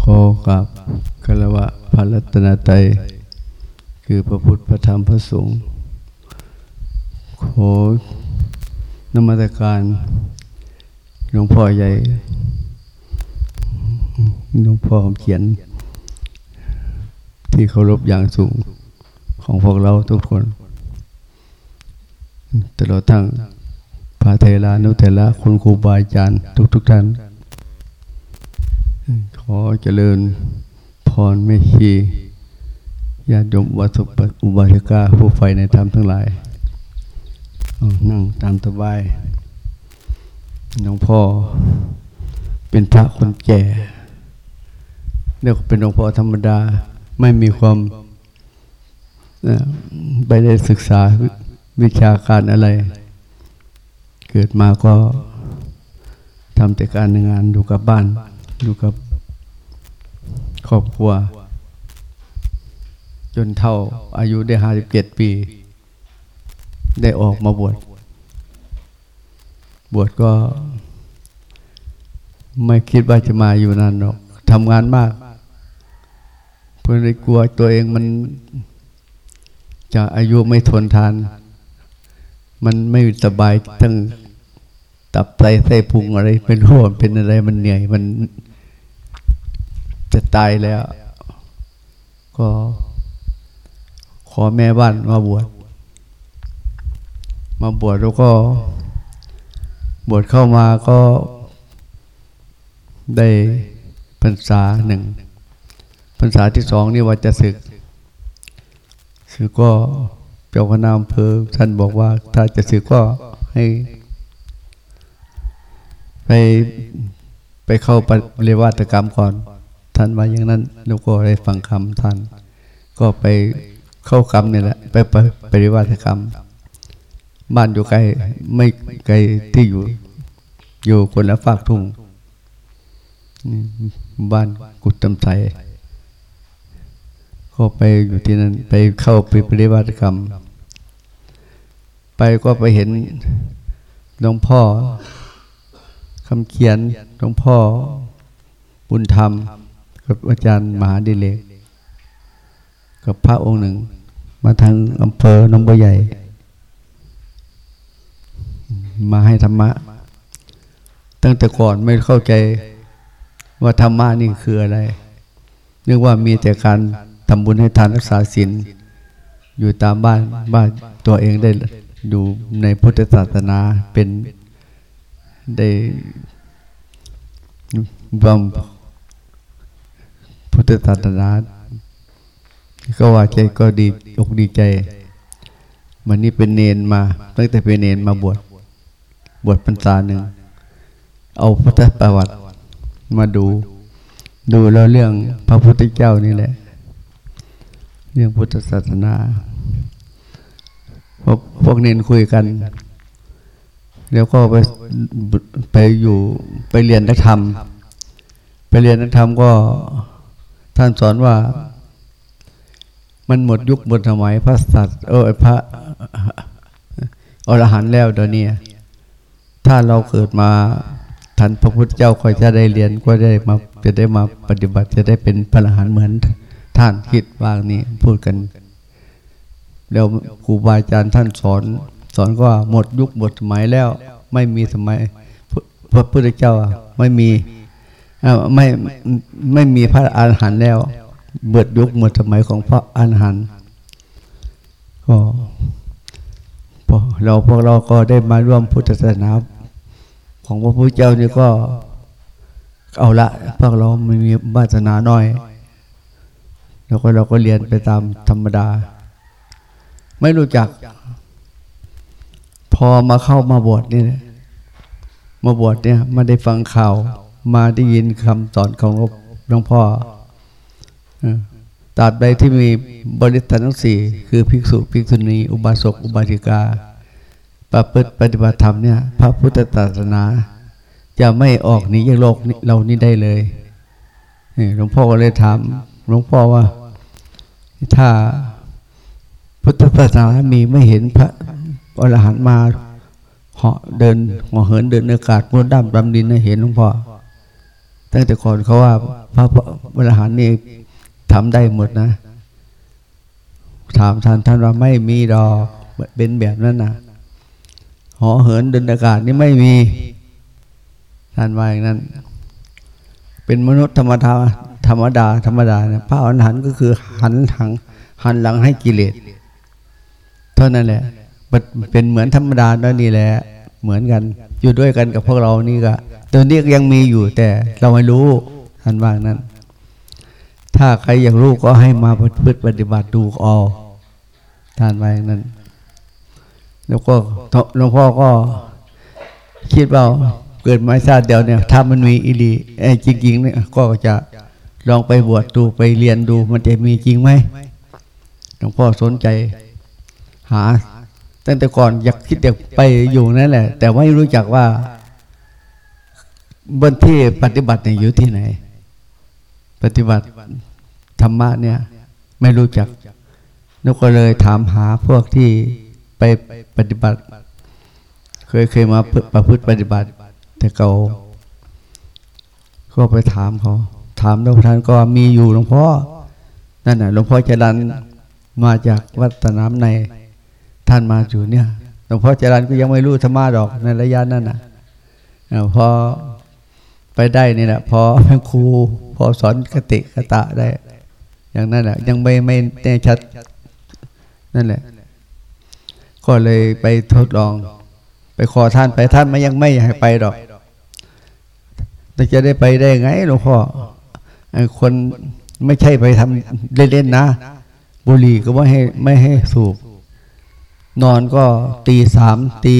ขอกับคารวะพระรัตนตรัยคือพระพุทธพระธรรมพระสงฆ์ขอนมัสการหลวงพ่อใหญ่หลวงพ่อเขียน ที่เคารพอย่างสูงของพวกเราทุกคนตลอดทั้งพระเทลานุเทระคุณครูบาอาจารย์ทุกทุกท่าน ขอเจริญพรไม่ชีญาติโยมวัสุปอุบาสิกาผู้ใฝ่ในธรรมทั้งหลาย นั่งตามสบายหลวงพ่อเป็นพระคนแก่เรียกเป็นหลวงพ่อธรรมดาไม่มีความไปได้ศึกษาวิชาการอะไร เกิดมาก็ทำแต่การงานดูกับบ้านดูกับ ครอบครัว จนเท่าอายุได้ห้าสิบเจ็ดปี ได้ออกมาบวช บวชก็ ไม่คิดว่าจะมาอยู่นานหรอกทำงานมาก เพื่อนเลยกลัวตัวเองมันจะอายุไม่ทนทาน มันไม่สบายตั้งตับไตไส้พุงอะไรเป็นหัวงเป็นอะไรมันเหนื่อยมัน จะตายแล้ว ก็ขอแม่บ้านมาบวช มาบวชแล้วก็ บวชเข้ามาก็ได้พรรษาหนึ่งพรรษาที่สองนี่ว่าจะศึกศึกก็เจ้าคณะอำเภอท่านบอกว่า ถ้าจะศึกก็ให้ ไปไปเข้าปริวาตกรรมก่อน ท่านว่าอย่างนั้นล้วก็ได้ฟังคำท่าน ก็ไปเข้ากรรมนี่แหละ ไปไปปริวาตกรรมบ้านอยู่ไกลไม่ไกลที่อยู่ อยู่คนละฝากทุ่งบ้านกุดตำไทยก็ไปอยู่ที่นั่นไปเข้าไปปฏิบัติกรรม ไปก็ไปเห็นหลวงพ่อคำเขียนหลวงพ่อบุญธรรม กับอาจารย์มหาดิเลกกับพระองค์หนึ่ง มาทางอำเภอหนองบัวใหญ่ มาให้ธรรมะ ตั้งแต่ก่อนไม่เข้าใจว่าธรรมะนี่คืออะไรนึกว่ามีแต่การทำบุญให้ทานรักษาศีลอยู่ตามบ้านบ้านตัวเองได้ดูในพุทธศาสนาเป็นได้บำ พุทธศาสนาก็ว่าใจก็ดีอกดีใจ มันนี่เป็นเนนมา ตั้งแต่เป็นเนนมาบวชบวชพรรษาหนึ่ง เอาพุทธประวัติมาดู ดูแล้วเรื่องพระพุทธเจ้านี่แหละ เรื่องพุทธศาสนา พวกพวกเนนคุยกัน แล้วก็ไปไปอยู่ไปเรียนนักธรรม ไปเรียนนักธรรมก็ ท่านสอนว่ามันหมดยุคหมดสมัยพระสัตว์เออพระอรหันต์แล้วเดี๋ยวนี้ถ้าเราเกิดมาท่านพระพุทธเจ้าคอยจะได้เรียนก็ได้มาจะได้มาปฏิบัติจะได้เป็นพระอรหันต์เหมือน ท่านคิดว่างนี้พูดกันแล้วครูบาอาจารย์ท่านสอน สอนก็หมดยุคหมดสมัยแล้ว ไม่มีสมัยพระพุทธเจ้าไม่มี ไม่ไม่มีพระอรหันต์แล้ว เบิดยุคหมดสมัยของพระอรหันต์ก็เราพวกเราก็ได้มาร่วมพุทธศาสนาของพระพุทธเจ้านี่ก็เอาละพวกเราไม่มีบาสนาน้อย แล้วก็เราก็เรียนไปตามธรรมดา ไม่รู้จัก พอมาเข้ามาบวชนี่มาบวชเนี่ยมาได้ฟังข่าว มาได้ยินคำสอนของหลวงพ่อตัดใดที่มีบริษัททั้งสี่คือภิกษุภิกษุณี อุบาสกอุบาสิกา ประพฤติปฏิบัติธรรมเนี่ย พระพุทธศาสนา จะไม่ออกหนีจากโลกเรานี่ได้เลยหลวงพ่อก็เลยถามหลวงพ่อว่า ถ้าพุทธศาสนามีไม่เห็นพระอรหันต์มาเหาะเดินหัวเหินเดินอากาศมุดดำดำดินนะเห็นหลวงพ่อ ตั้งแต่ก่อนเขาว่าพระบริหารนี่ทำได้หมดนะ ถามท่านท่านว่าไม่มีดอกเป็นแบบนั้นนะหอเหินดินอากาศนี่ไม่มี ท่านว่าอย่างนั้น เป็นมนุษย์ธรรมดาธรรมดา ธรรมดานะพระอรหันต์ก็คือหันหลังหันหลังให้กิเลสเท่านั้นแหละเป็นเหมือนธรรมดาแล้วนี่แหละ เหมือนกัน อยู่ด้วยกันกับพวกเรานี่ก็ตัวนี้ยังมีอยู่แต่เราไม่รู้ท่านว่านั้น ถ้าใครอยากรู้ก็ให้มาพฤติปฏิบัติดูเอาท่านว่านั้น แล้วก็หลวงพ่อก็คิดว่าเกิดมาชาติเดียวเนี่ย ถ้ามันมีอิลีจริงๆเนี่ยก็จะลองไปบวชดูไปเรียนดูมันจะมีจริงไหมหลวงพ่อสนใจ หา ตั้งแต่ก่อนอยากคิดอยากไปอยู่นั่นแหละ แต่ไม่รู้จักว่าบนที่ปฏิบัติเนี่ยอยู่ที่ไหน ปฏิบัติธรรมะเนี่ย ไม่รู้จักนกก็เลยถามหาพวกที่ไปปฏิบัติ เคยเคยมาประพฤติปฏิบัติ แต่เก่าก็ไปถามเขาถามหลวงท่านก็มีอยู่หลวงพ่อนั่นน่ะหลวงพ่อจรันมาจากวัดสนามใน ท่านมาอยู่เนี่ยหลวงพ่อจรันก็ยังไม่รู้ธรรมะดอกในระยะนั้นน่ะพอไปได้นี่แหละพอเป็นครูพอสอนกติกตะได้ อย่างนั้นแหละยังไม่ไม่แน่ชัดนั่นแหละ ก็เลยไปทดลอง ไปขอท่านไปท่านไม่ยังไม่ให้ไปดอกแต่จะได้ไปได้ไงหลวงพ่อคนไม่ใช่ไปทำเล่นๆนะ บุหรี่ก็ไม่ให้ไม่ให้สูบ นอนก็ตีสามตี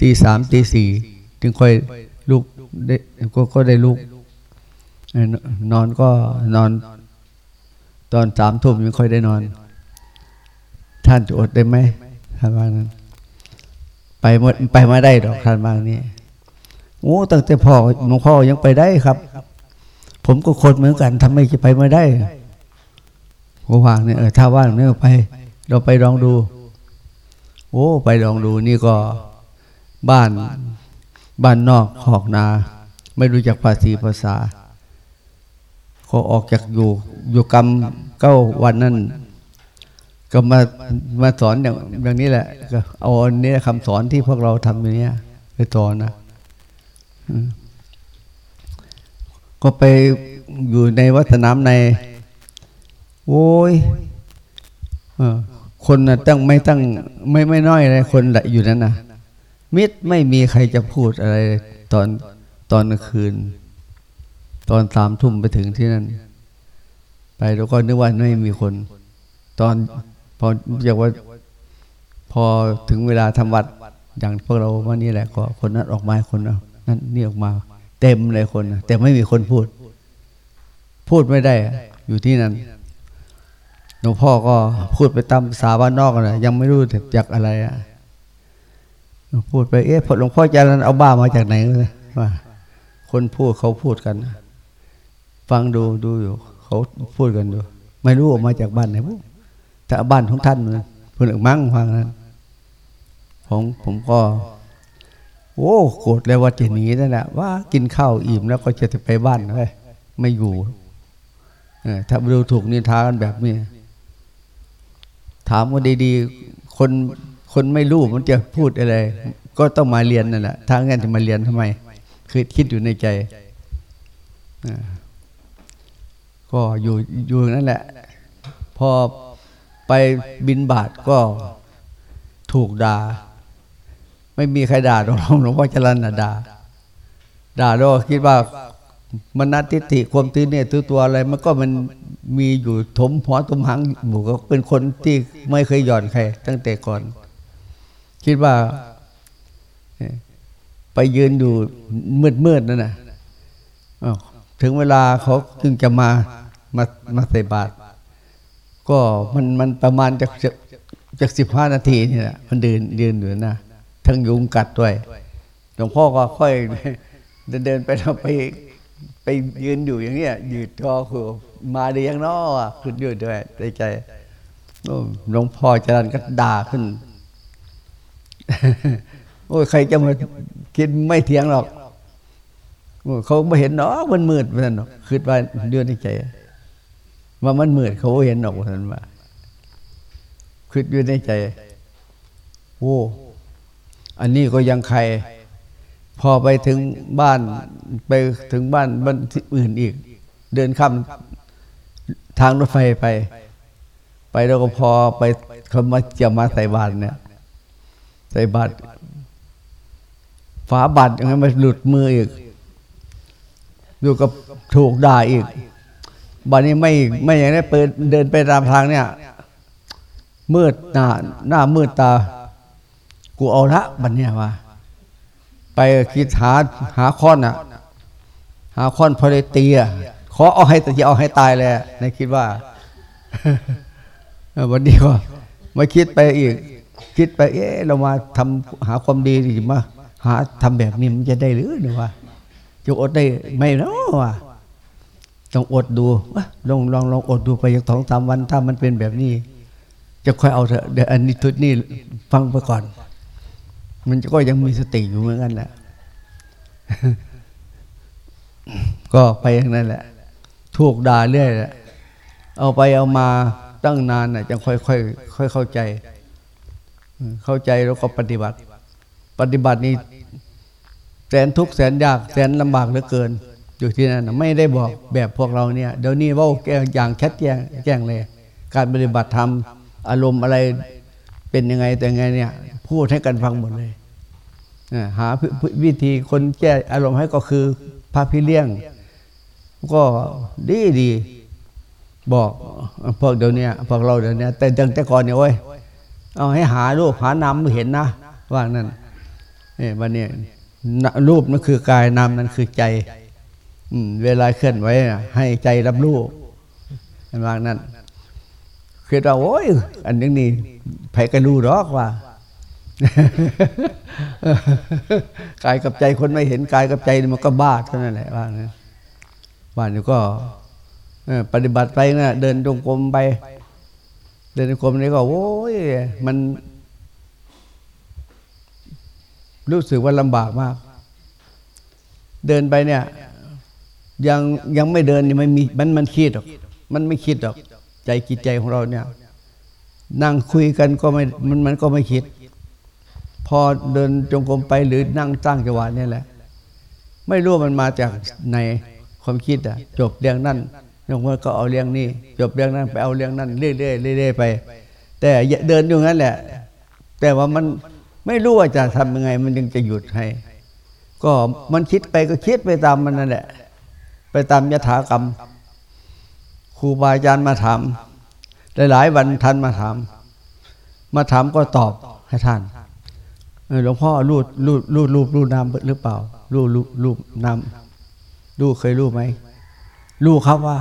ตีสามตีสี่ถึงค่อยลุกได้ก็ก็ได้ลุก นอนก็นอน ตอนสามทุ่มยังค่อยได้นอน ท่านจะอดได้ไหมท่านว่านั้น ไปหมดไปมาได้ดอกท่านว่านี้โอ้ตั้งแต่พ่อหลวงพ่อยังไปได้ครับ ผมก็คนเหมือนกันทำไมจะไปไม่ได้ก็ว่างเนี่ยเออถ้าว่างเนี่ยไป เราไปลองดู โอ้ ไปลองดูนี่ก็บ้านบ้านนอกหอกนา ไม่รู้จักภาษีภาษา ก็ออกจากอยู่อยู่กรรมเก้าวันนั้น ก็มามาสอนอย่างอย่างนี้แหละก็เอาอันนี้คำสอนที่พวกเราทำอย่างนี้ไปสอนนะก็ไปอยู่ในวัฒนามในโอ้ย คนนะตั้งไม่ตั้งไม่ไม่น้อยเลยคนอยู่นั้นนะมิดไม่มีใครจะพูดอะไรตอนตอนกลางคืน ตอนสามทุ่มไปถึงที่นั่น ไปแล้วก็นึกว่าไม่มีคน ตอนพอเรียกว่า พอถึงเวลาทำวัดอย่างพวกเราว่านี่แหละก็คนนั้นออกมาคนนั้นนี่ออกมา เต็มเลยคนแต่ไม่มีคนพูด พูดไม่ได้อยู่ที่นั้น หลวงพ่อก็พูดไปตามภาษาบ้านนอกนะยังไม่รู้จากอะไรอะพูดไปเอ๊ะหลวงพ่อจารันเอาบ้ามาจากไหนเลยว่าคนพูดเขาพูดกัน ฟังดูดูอยู่เขาพูดกันดู ไม่รู้ออกมาจากบ้านไหนปุ๊แต่บ้านของท่านเลยเพื่อนมั่งฟังนั้นผมผมก็โอ้โกรธเลยว่าจะหนีนั่นแหละว่ากินข้าวอิ่มแล้วก็จะไปบ้านเลยไม่อยู่ถ้าดูถูกนินทากันแบบนี้ ถามว่าดีๆ คนคนไม่รู้มันจะพูดอะไร ก็ต้องมาเรียนนั่นแหละถ้างั้นจะมาเรียนทำไม คือคิดอยู่ในใจ ก็อยู่อยู่นั่นแหละ พอไปบินบาทก็ถูกด่า ไม่มีใครด่าหรอกหลวงพ่อจรันนะด่าด่าแล้วคิดว่า มนติติความตื้อเนี่ยตัวตัวอะไร มันก็มันมีอยู่ถมหัวถมหางหมู่ก็เป็นคนที่ไม่เคยหย่อนใคร ตั้งแต่ก่อน คิดว่าไปยืนอยู่มืดมืดนั่นนะถึงเวลาเขาจึงจะมามามาใส่บาตรก็มันมันประมาณจากจากสิบห้านาทีนี่แหละมันเดินยืนอยู่นะทั้งยุงกัดด้วยหลวงพ่อก็ค่อยเดินเดินไปแล้วไป ไปยืนอยู่อย่างเนี้ยยืดคอคือมาเรียงนอขึ้นยืดด้วยใจใจหลวงพ่อจรันก็ด่าขึ้น โอ้ยใครจะมาคิดไม่เถียงหรอกเขาไม่เห็นเนาะมันมืดมันเนาะคิดว่าเดือนในใจว่ามันมืดเขาเห็นหรอกมันว่าคิดอยู่ในใจ โอ้ อันนี้ก็ยังใคร พอไปถึงบ้านไปถึงบ้านบ้านอื่นอีก เดินข้ามทางรถไฟไป ไปแล้วก็พอไปเขามาจะมาใส่บาตรเนี่ยใส่บาตรฝาบาตรยังไงมันหลุดมืออีกดูกับถูกด่าอีกบัดนี้ไม่ไม่อย่างนี้เปิดเดินไปตามทางเนี่ย มืดหน้าหน้ามืดตา กูเอาละบัดเนี้ยว่า ไปคิดหาหาค้อนอะ หาค้อนพอได้ตีอะขอเอาให้แต่จะเอาให้ตายเลยในคิดว่าวันนี้ก็มาคิดไปอีก คิดไป เอ๊ะเรามาทำหาความดีดีมาหาทำแบบนี้มันจะได้หรือหรือว่าจะอดได้ไม่เนาะว่าต้องอดดูลองลองลองอดดูไปอย่างสองสามวันถ้ามันเป็นแบบนี้ จะค่อยเอาเถอะเดี๋ยวอันนี้ทุดนี่ฟังไปก่อน มันก็ยังมีสติอยู่เหมือนกันแหละ ก็ไปอย่างนั้นแหละ ถูกด่าเรื่อยแหละ เอาไปเอามาตั้งนานน่ะจะค่อยค่อยค่อยเข้าใจ เข้าใจแล้วก็ปฏิบัติ ปฏิบัตินี้แสนทุกข์แสนยากแสนลำบากเหลือเกิน อยู่ที่นั่นไม่ได้บอกแบบพวกเราเนี่ย เดี๋ยวนี้ว่าแกอย่างชัดแจ้งแจ้งเลย การปฏิบัติธรรมอารมณ์อะไรเป็นยังไงแต่ไงเนี่ย พูดให้กันฟังหมดเลยหาวิธีคนแก้อารมณ์ให้ก็คือพระพิเลี้ยง ก็ดีดีบอกพวกเดี๋ยวนี้พวกเราเดี๋ยวนี้แต่ดังแต่ก่อนเนี่ยโอ้ยเอาให้หารูปหานามเห็นนะ ว่านั่นนี่วันนี้รูปนั่นคือกายนามนั่นคือใจเวลาเคลื่อนไหวให้ใจรับรู้ว่านั้นคือเราโอ้ย อันนี้นี่ไผก็รู้หรอกว่า กายกับใจคนไม่เห็นกายกับใจมันก็บ้าเท่านั้นแหละว่านะบ้านนี้ก็ปฏิบัติไปนะเดินจงกรมไป เดินจงกรมนี่ก็โอ้ยมัน รู้สึกว่าลำบากมาก เดินไปเนี่ย ยังยังไม่เดินนี่ไม่มีมันมันคิดหรอก มันไม่คิดหรอก ใจจิตใจของเราเนี่ย นั่งคุยกันก็ไม่มันมันก็ไม่คิด พอเดินจงกรมไปหรือนั่งตั้งจังหวะนี่แหละ ไม่รู้มันมาจากในความคิดอะจบเรื่องนั้นยกมือก็เอาเรื่องนี้ จบเรื่องนั้นไปเอาเรื่องนั้นเรื่อยๆเรื่อยๆไป แต่เดินอยู่งั้นแหละ แต่ว่ามันไม่รู้ว่าจะทำยังไง มันยังจะหยุดให้ ก็มันคิดไปก็คิดไปตามมันนั่นแหละ ไปตามยถากรรมครูบาอาจารย์มาถามหลายๆวันท่านมาถาม มาถามก็ตอบให้ท่าน หลวงพ่อรูดรูดรูดรูปรูดน้ำหรือเปล่า รูดรูปรูปน้ำรูดเคยรูปไหมรู้ครับว่า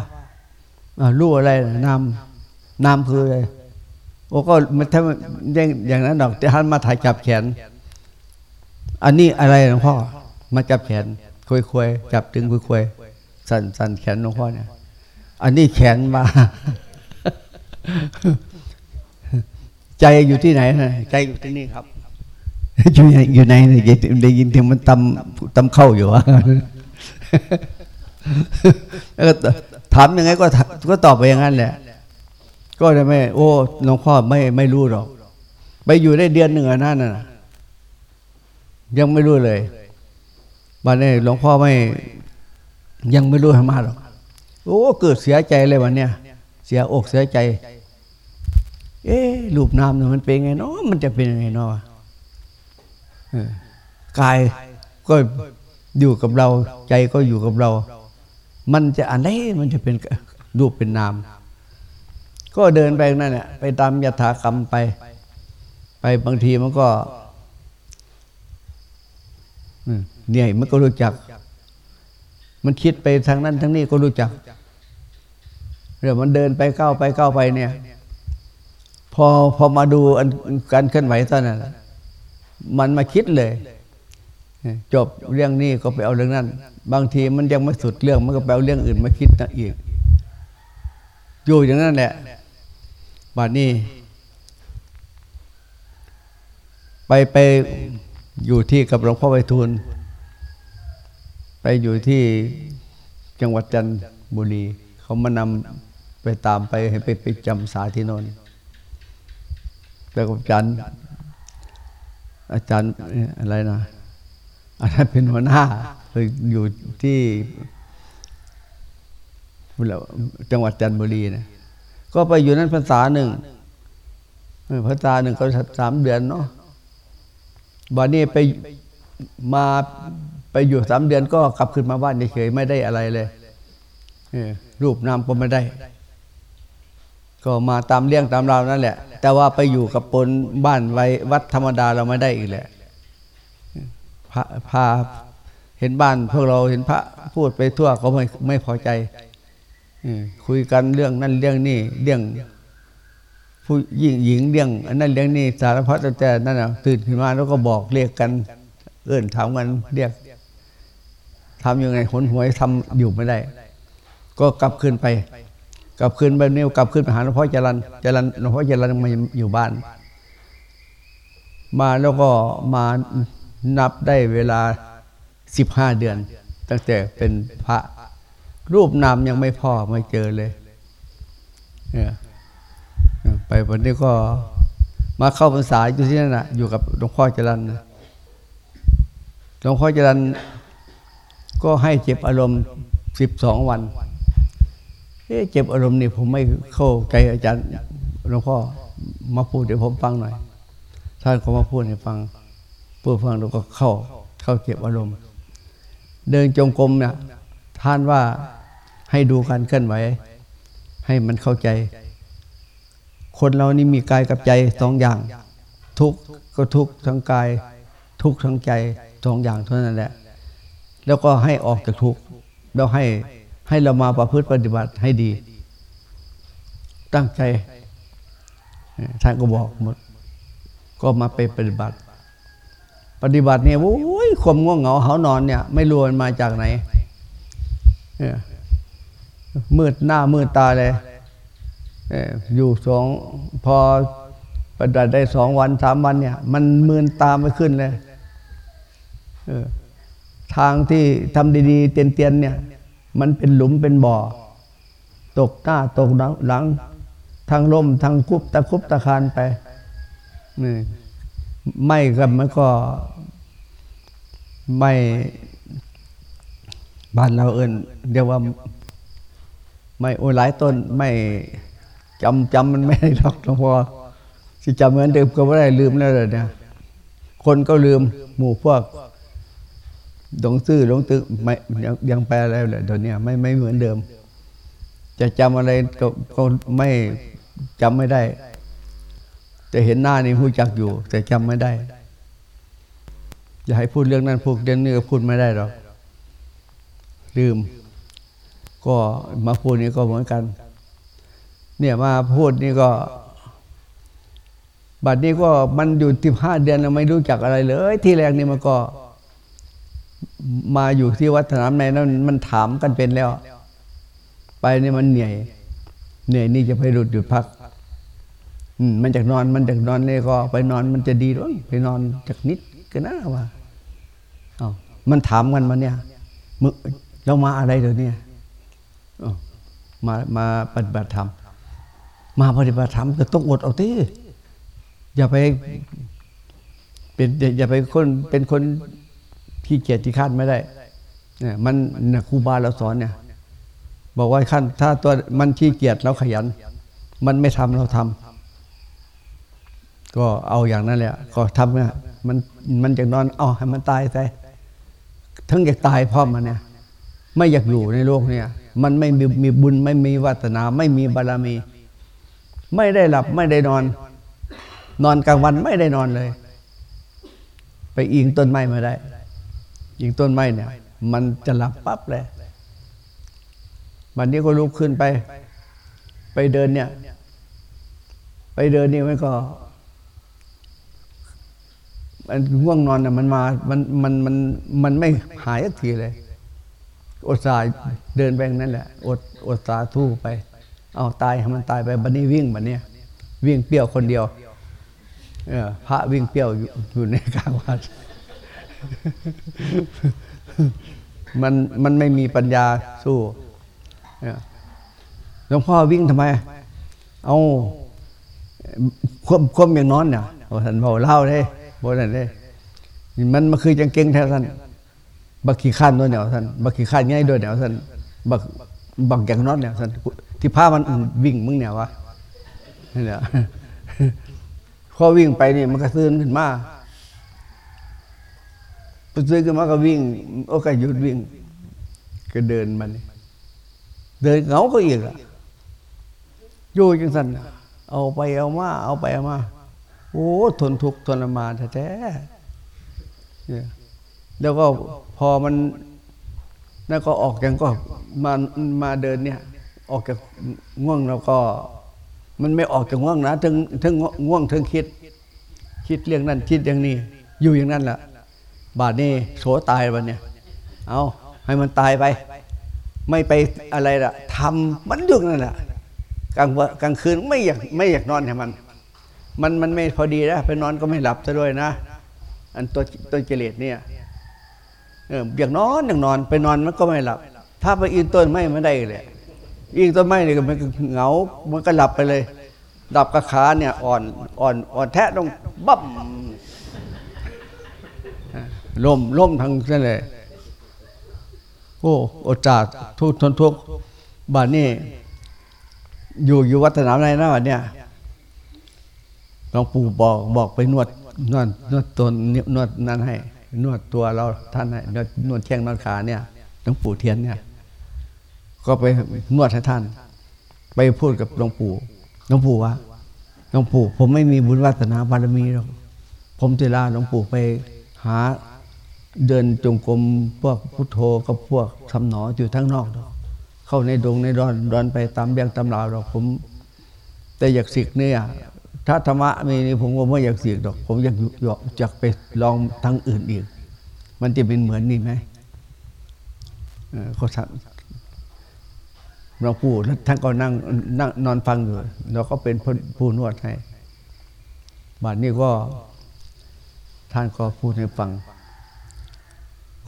รู้อะไรนามนามคืออะไรโอ้ก็มันถ้าอย่างอย่างนั้นดอกแต่ท่านมาถ่ายจับแขน อันนี้อะไรหลวงพ่อมาจับแขนคุยคุยจับถึงคุยคุยสั่นสั่นแขนหลวงพ่อเนี่ย อันนี้แขนมา ใจอยู่ที่ไหนนะใจอยู่ที่นี่ครับ อยู่ไหนอยู่ไหนได้ยินเสียงมันตำตำเข้าอยู่วะแล้วก็ถามยังไงก็ก็ตอบไปอย่างนั้นแหละ ก็จะไม่ โอ้หลวงพ่อไม่ไม่รู้หรอก ไปอยู่ได้เดือนหนึ่งนั่นน่ะ ยังไม่รู้เลยวันนี้หลวงพ่อไม่ ยังไม่รู้ธรรมะหรอก โอ้เกิดเสียใจเลยวันเนี้ยเสียอกเสียใจ เอ๊รูปนามมันเป็นไงเนาะมันจะเป็นยังไงเนาะ กายก็อยู่กับเรา ใจก็อยู่กับเรา มันจะอันไหนมันจะเป็นรูปเป็นนาม ก็เดินไปนั่นแหละไปตามยถากรรมไป ไปบางทีมันก็เนี่ยมันก็รู้จัก มันคิดไปทางนั้นทางนี้ก็รู้จักเดี๋ยวมันเดินไปก้าวไปก้าวไปเนี่ย พอพอมาดูการเคลื่อนไหวตอนนั้น มันมาคิดเลย จบเรื่องนี้ก็ไปเอาเรื่องนั้น บางทีมันยังไม่สุดเรื่องมันก็ไปเอาเรื่องอื่นมาคิดนะอีก อยู่อย่างนั้นแหละบัดนี้ ไปไปอยู่ที่กับหลวงพ่อไปทูลไปอยู่ที่จังหวัดจันทบุรี เขามานำไปตามไปให้ไปไปจำสาที่นนไปกับจารย์ อาจารย์อะไรนะอาจารย์เป็นหัวหน้าอยู่ที่จังหวัดจันทบุรีนะก็ไปอยู่นั้นภาษาหนึ่งภาษาหนึ่งก็สามเดือนเนาะวันนี้ไปมาไปอยู่สามเดือนก็กลับขึ้นมาบ้านเฉยไม่ได้อะไรเลยรูปนามก็ไม่ได้ ก็มาตามเลี้ยงตามราวนั่นแหละ แต่ว่าไปอยู่กับปนบ้านไว้วัดธรรมดาเราไม่ได้อีกแหละพระพาเห็นบ้านพวกเราเห็นพระพูดไปทั่วเขาไม่ไม่พอใจคุยกันเรื่องนั่นเรื่องนี้เรื่องผู้หญิงหญิงเรื่องนั่นเรื่องนี้สารพัดแต่นั่นนะตื่นขึ้นมาแล้วก็บอกเรียกกัน เอื้อนถามกันเรียกทำยังไงหนหวยทำอยู่ไม่ได้ ก็กลับขึ้นไป กลับขึ้นไปเนี่ยกลับขึ้นไปหาหลวงพ่อจรันจรันหลวงพ่อจรันมาอยู่บ้าน มาแล้วก็มานับได้เวลาสิบห้าเดือน ตั้งแต่เป็นพระ รูปนามยังไม่พ่อไม่เจอเลยเนี่ยไปวันนี้ก็มาเข้าพรรษาอยู่ที่นั่นนะอยู่กับหลวงพ่อจรันนะหลวงพ่อจรันก็ให้เจ็บอารมณ์สิบสองวัน เจ็บอารมณ์นี่ผมไม่เข้าใจอาจารย์หลวงพ่อมาพูดเดี๋ยวผมฟังหน่อย ท่านก็มาพูดให้ฟังพูดฟังแล้วก็เข้า เข้าเจ็บอารมณ์ เดินจงกรมเนี่ยท่านว่าให้ดูการเคลื่อนไหวให้มันเข้าใจ คนเรานี่มีกายกับใจสองอย่าง ทุกก็ทุกทั้งกาย ทุกทั้งใจสองอย่างเท่านั้นแหละ แล้วก็ให้ออกจากทุกแล้วให้ ให้เรามาประพฤติปฏิบัติให้ดี ตั้งใจท่านก็บอกหมด ก็มาไปปฏิบัติ ปฏิบัติเนี่ยโอ้ยความง่วงเหงาเหานอนเนี่ย ไม่รู้มันมาจากไหนมืดหน้ามืดตาเลยอยู่สองพอปฏิบัติได้สองวันสามวันเนี่ย มันมืนตาไม่ขึ้นเลยทางที่ทำดีๆเตียนๆเนี่ย มันเป็นหลุมเป็นบ่อ ตกหน้าตกหลังทางลมทางคุบตะคุบตะคานไปนี่ไม่กับมันก็ไม่บ้านเราเอินเรียกว่า ไม่โอ้หลายต้นไม่จำจำมันไม่ได้หรอกหลวงพ่อที่จำเหมือนเดิมก็ไม่ได้ลืมแล้วเลยเนี่ยคนก็ลืมหมู่พวก หลงซื่อหลงตึกไม่ยังยังแปลอะไรเลยเดี๋ยวนี้ไม่ไม่เหมือนเดิม จะจำอะไรก็ก็ไม่จำไม่ได้ แต่เห็นหน้านี่พูดจักอยู่ แต่จำไม่ได้อย่าให้พูดเรื่องนั้นพูดเรื่องนี้ก็พูดไม่ได้หรอกลืม ก็มาพูดนี้ก็เหมือนกัน เนี่ยมาพูดนี่ก็บัดนี้ก็มันอยู่ที่ห้าเดือนเราไม่รู้จักอะไรเลย ที่แรกนี่มันก็ มาอยู่ที่วัดสนามในนั้นมันถามกันเป็นแล้ว ไปนี่มันเหนื่อย เหนื่อยนี่จะไปหลุดหยุดพักมันจากนอนมันจากนอนนี่ก็ไปนอนมันจะดีหรอไปนอนจากนิดก็น่าว่าอ๋อมันถามกันมาเนี่ยมึงเรามาอะไรเดี๋ยวนี้มามาปฏิบัติธรรม มาปฏิบัติธรรมก็ต้องอดเอาที่อย่าไป เป็นอย่าไปคนเป็นคน ที่เกียรติขั้นไม่ได้เนี่ยมันครูบาเราสอนเนี่ย บอกว่าขั้นถ้าตัวมันขี้เกียจเราขยัน มันไม่ทำเราทำก็เอาอย่างนั้นแหละก็ทำเนี่ยมันมันจะนอนอ๋อให้มันตายไปทั้งอยากตายพร้อมันเนี่ย ไม่อยากอยู่ในโลกเนี่ย มันไม่มีมีบุญไม่มีวาสนา ไม่มีบารมี ไม่ได้หลับไม่ได้นอน นอนกลางวันไม่ได้นอนเลย ไปอิงต้นไม้มาได้ อิงต้นไม้เนี่ย มันจะหลับปั๊บเลยวันนี้ก็ลุกขึ้นไป ไปเดินเนี่ย ไปเดินนี่มันก็ มันง่วงนอนเนี่ยมันมา มันมันมันมันไม่หายสักทีเลยอดสายเดินไปนั่นแหละอดอดสาทู่ไป เอาตายให้มันตายไปบันนี้วิ่งบันนี้ยวิ่งเปี้ยวคนเดียว เออพระวิ่งเปี้ยวอยู่ในกลางวัด มันมันไม่มีปัญญาสู้หลวงพ่อวิ่งทำไม เอาควบควบอย่างนอนเนี่ยท่านบอกเล่าได้บอกนั่นได้มันมันคือจังเก่งแท้ท่านบักขี่ข้านด้วยเนี่ยท่านบักขี่ข้านง่ายด้วยเนี่ยท่านบักบักอย่างนอนเนี่ยท่านที่พามันวิ่งมึงเนี่ยวะนี่แหละพอวิ่งไปนี่มันก็ตื่นขึ้นมา พอตื่นขึ้นมาก็วิ่ง โอ้ก็หยุดวิ่ง ก็เดินมัน เดินเหงาก็อีกละอยู่จังสันเอาไปเอามา เอาไปเอามา โอ้ทนทุกข์ทรมานแท้ๆแล้วก็พอมันแล้วก็ออกอย่างก็มามาเดินเนี่ย ออกจากง่วงแล้วก็ มันไม่ออกจากง่วงนะถึงถึงง่วงถึงคิด คิดเรื่องนั้นคิดอย่างนี้ อยู่อย่างนั้นแหละ บาดนี้โสตายวันเนี่ย เอาให้มันตายไป ไม่ไปอะไรละทำมันยุ่งนั่นแหละกลางกลางคืนไม่อยากไม่อยากนอนให้มัน มันมันไม่พอดีนะไปนอนก็ไม่หลับซะด้วยนะ อันตัวตัวเจเลตเนี่ยเอออยากนอนอยากนอนไปนอนมันก็ไม่หลับ ถ้าไปอินต้นไม้ไม่ได้เลยอินต้นไม้เนี่ยมันเหงา มันก็หลับไปเลยหลับกระขาเนี่ยอ่อนอ่อนอ่อนแทะต้องบั๊ม ล่มล่มทั้งนั้นเลยโอ้โอจาทุกทนทุกบ้านนี้ อยู่อยู่วัฒนธรรมไหนนะวันเนี้ยหลวงปู่บอกบอกไปนวดนวดนวดตนนวดนั้นให้ นวดตัวเราท่านให้นวดนวดแข้งนวดขาเนี่ยหลวงปู่เทียนเนี่ย ก็ไปนวดให้ท่าน ไปพูดกับหลวงปู่หลวงปู่ว่าหลวงปู่ผมไม่มีบุญวาสนาบารมีหรอกผมจะลาหลวงปู่ไปหา เดินจงกรมพวกพุทโธกับพวกทำหนออยู่ทั้งนอกดอกเข้าในดงในดอนดอนไปตามเบียงตำราวดอกผม แต่อยากสิกเนี่ยถ้าธรรมะมีนี่ผมก็ไม่อยากสิกดอก ผมอยากอยากไปลองทั้งอื่นอีก มันจะเป็นเหมือนนี่ไหมเขาทำเราพูดแล้วท่านก็นั่งนั่งนอนฟังอยู่เราก็เป็นผู้นวดให้บาดนี้ก็ท่านก็พูดให้ฟัง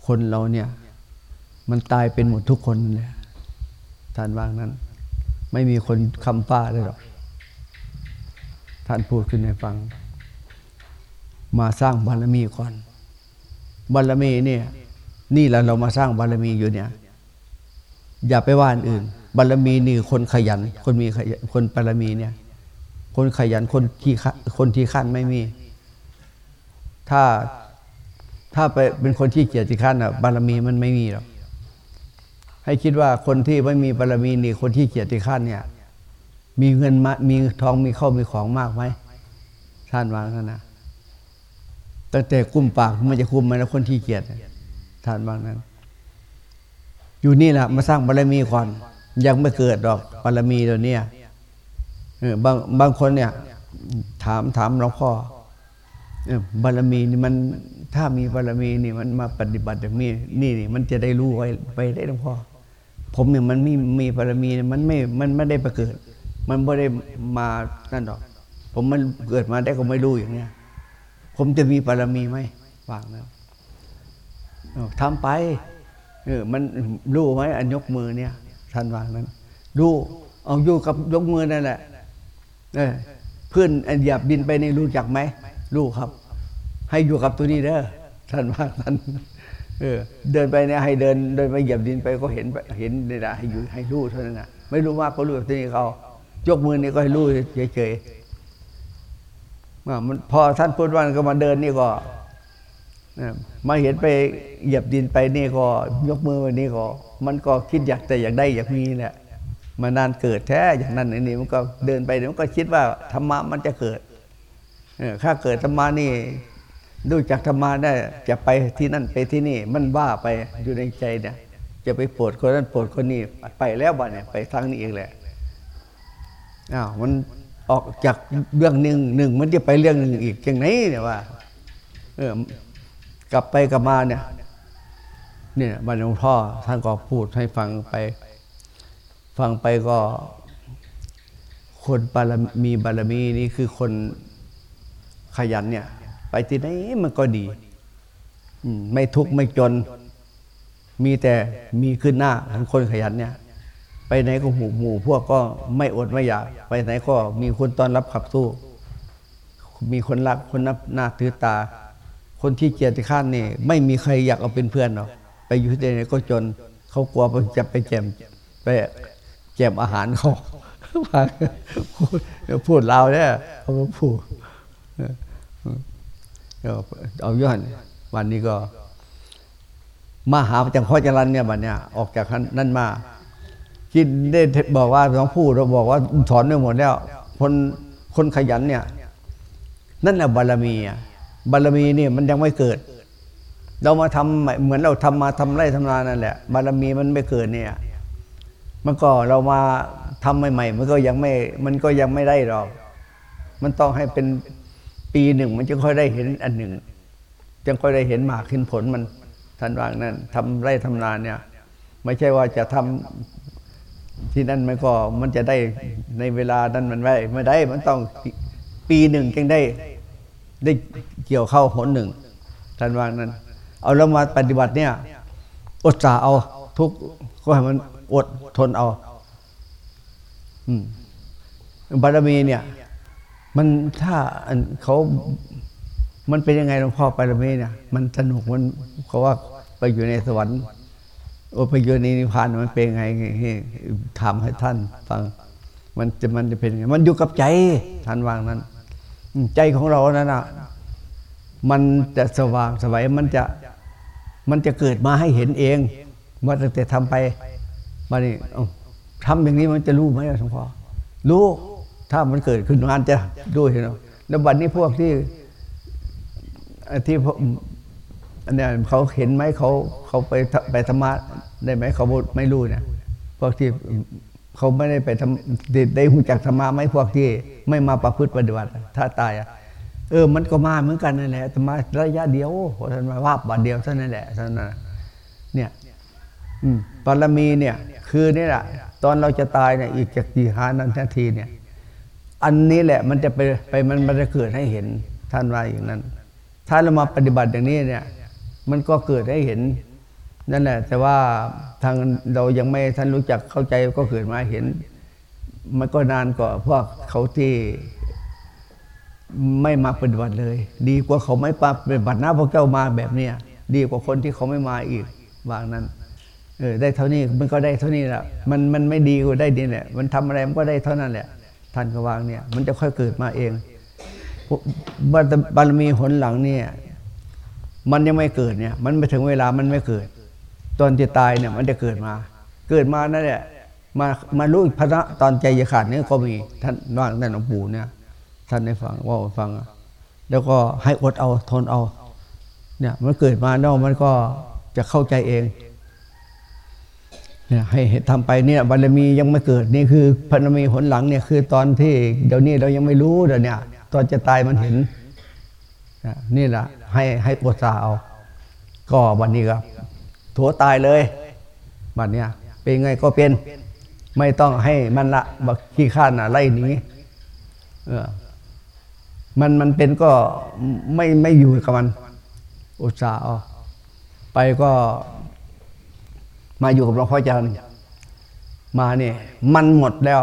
คนเราเนี่ย มันตายเป็นหมดทุกคนเลยท่านว่างนั้น ไม่มีคนคำป้าเลยหรอกท่านพูดขึ้นให้ฟัง มาสร้างบารมีก่อน บารมีเนี่ย นี่แหละเรามาสร้างบารมีอยู่เนี่ย อย่าไปว่าอื่น บารมีนี่คนขยัน คนมีขยันคนบารมีเนี่ย คนขยันคนที่คนที่ขั้นไม่มี ถ้า ถ้าไปเป็นคนที่เกียรติขั้นอะบารมีมันไม่มีหรอกให้คิดว่าคนที่ไม่มีบารมีนี่คนที่เกียรติขั้นเนี่ย มีเงินมามีทองมีข้าวมีของมากไหมท่านวางนั่นนะตั้งแต่กุ้มปากมันจะคุมไหมแล้วคนที่เกียรติท่านวางนั้น อยู่นี่แหละมาสร้างบารมีก่อน ยังไม่เกิดดอกบารมีตัวเนี้ยบางบางคนเนี่ย ถามถามหลวงพ่อบารมีนี่มัน ถ้ามีบารมีนี่มันมาปฏิบัติอย่างนี้นี่นี่มันจะได้รู้ไว้ไปได้หลวงพ่อผมเนี่ยมันไมีมีบารมีมันไม่มันไม่ได้ประเกิด มันไม่ได้มานั่นหรอก ผมมันเกิดมาได้ก็ไม่รู้อย่างเนี้ยผมจะมีบารมีไหมวางแล้วทำไปเออมันรู้ไหมอันยกมือเนี่ยท่านวางนั้นรู้เอาอยู่กับยกมือนั่นแหละเออเพื่อนหยาบดินไปในรู้จักไหมลูกครับ ให้อยู่กับตัวนี้เด้อท่านว่าท่านเออ เดินไปเนี่ยให้เดินเดินไปเหยียบดินไปก็เห็นเห็นเลยนะให้อยู่ให้รู้เท่านั้นนะไม่รู้มากก็รู้ที่นี่เขายกมือนี่ก็ให้รู้เฉยๆมันพอท่านพูดว่าก็มาเดินนี่ก็มาเห็นไปเหยียบดินไปนี่ก็ยกมือวันนี้ก็ มันก็คิดอยากแต่อยากได้อยากมีแหละมานานเกิดแท้อย่างนั้นนี่มันก็เดินไปมันก็คิดว่าธรรมะมันจะเกิดถ้าเกิดธรรมานี่ ดูจากธรรมาได้จะไปที่นั่นไปที่นี่ มันว่าไปอยู่ในใจเนี่ย จะไปโปรดคนนั้นโปรดคนนี้ไปแล้วบ้านเนี่ยไปทางนี้เองแหละอ้าวมันออกจากเรื่องหนึ่งหนึ่งมันจะไปเรื่องหนึ่งอีกอย่างไหนเนี่ยว่า เออกลับไปกลับมาเนี่ย เนี่ยบรรหลวงพ่อท่านก็พูดให้ฟังไป ฟังไปก็ คนบารมีบารมีนี่คือคนขยันเนี่ย ไปที่ไหนมันก็ดีไม่ทุกข์ไม่จน มีแต่มีขึ้นหน้าคนขยันเนี่ย ไปไหนก็หูหมู่พวกก็ไม่อดไม่อยาก ไปไหนก็มีคนต้อนรับขับสู้ มีคนรักคนนับหน้าถือตา คนที่เกียรติข้านนี่ ไม่มีใครอยากเอาเป็นเพื่อนหรอกไปอยู่ที่ไหนก็จน เขากลัวจะไปแจมไปแจมอาหารเขาพูดลาวเนี่ยเขาพูด เอาย้อนวันนี้ก็มาหาจังพ่อจรันเนี่ยบัดเนี่ยออกจากนั่นมา คิดได้บอกว่าหลวงพูดเราบอกว่าสอนไปหมดแล้ว คนคนขยันเนี่ย นั่นแหละบารมีอะบารมีนี่มันยังไม่เกิด เรามาทำเหมือนเราทำมาทำไร่ทำนานั่นแหละบารมีมันไม่เกิดเนี่ยมันก็เรามาทำใหม่ๆมันก็ยังไม่ มันก็ยังไม่ได้หรอก มันต้องให้เป็น ปีหนึ่งมันจะค่อยได้เห็นอันหนึ่งจึงค่อยได้เห็นหมากขึ้นผลมันท่านว่านั่นทำไร่ทำนาเนี่ย ไม่ใช่ว่าจะทำที่นั่นมันก็มันจะได้ในเวลานั้นมันไม่ไม่ได้มันต้องปีหนึ่งจึงได้ได้เกี่ยวเข้าหนหนึ่งท่านว่านั้น เอาแล้วมาปฏิบัติเนี่ย อดสาเอาทุกก็ให้มันอดทนเอา อืมบารมีเนี่ย มันถ้าเขามันเป็นยังไงหลวงพ่อไปละเมเนี่ยมันสนุกมันเขาว่าไปอยู่ในสวรรค์โอไปอยู่ในนิพพานมันเป็นไงถามให้ท่านฟัง มันจะมันจะเป็นไง มันอยู่กับใจท่านวางนั้น ใจของเรานั่นน่ะมันจะสว่างสวัยมันจะมันจะเกิดมาให้เห็นเองว่าแต่ทำไปมานี่ทำอย่างนี้มันจะรู้ไหมหลวงพ่อรู้ ถ้ามันเกิดขึ้นมันจะดูเห็นไหมแล้วบัดนี้พวกที่ที่อันนี้เขาเห็นไหมเขาเขาไปไปธรรมะได้ไหมเขาไม่รู้เนี่ยพวกที่เขาไม่ได้ไปทำได้หูจักธรรมะไหมพวกที่ ไม่มาประพฤติปฏิบัติ ถ้าตายอะเออ มันก็มาเหมือนกันนั่นแหละธรรมะระยะเดียวท่านมาว่าบาทเดียวเท่านั้นแหละท่านนั้นเนี่ยปรมีเนี่ย คือนี่แหละตอนเราจะตายเนี่ยอีกจากกี่หานันทันทีเนี่ย อันนี้แหละมันจะไปไปมันมันจะเกิดให้เห็นท่านว่าอย่างนั้น ถ้าเรามาปฏิบัติอย่างนี้เนี่ย มันก็เกิดให้เห็นนั่นแหละแต่ว่าทางเรายังไม่ท่านรู้จักเข้าใจก็เกิดมาเห็น มันก็นานกว่าพวกเขาที่ไม่มาปฏิบัติเลย ดีกว่าเขาไม่ปฏิบัตินะพวกเจ้ามาแบบเนี้ยดีกว่าคนที่เขาไม่มาอีกวางนั้นเออได้เท่านี้มันก็ได้เท่านี้แหละมันมันไม่ดีก็ได้ดีแหละมันทำอะไรมันก็ได้เท่านั้นแหละ ท่านก็วางเนี่ย มันจะค่อยเกิดมาเองบารมีหนหลังเนี่ย มันยังไม่เกิดเนี่ย มันไม่ถึงเวลามันไม่เกิด ตอนจะตายเนี่ย มันจะเกิดมา เกิดมานั่นแหละมามารู้พระตอนใจจะขาดนี่ก็มีท่านว่างท่านหลวงปู่เนี่ย ท่านได้ฟังว่าฟัง แล้วก็ให้อดเอาทนเอา เนี่ย มันเกิดมาเนาะมันก็จะเข้าใจเอง เนี่ยให้ทำไปเนี่ยบารมียังไม่เกิดนี่คือพารมีหนหลังเนี่ยคือตอนที่เดี๋ยวนี้เรายังไม่รู้เดี๋ยวนี้ตอนจะตายมันเห็นนี่แหละให้ให้ปวดสาเอา ก็วันนี้ครับถัวตายเลยบัดเนี้ยเป็นไงก็เป็นไม่ต้องให้มันละบักขี้ข้านอะไล่หนีเออมันมันเป็นก็ไม่ไม่อยู่กับมัน อุตส่าห์เอาไปก็ มาอยู่กับหลวงพ่อจันมาเนี่ยมันหมดแล้ว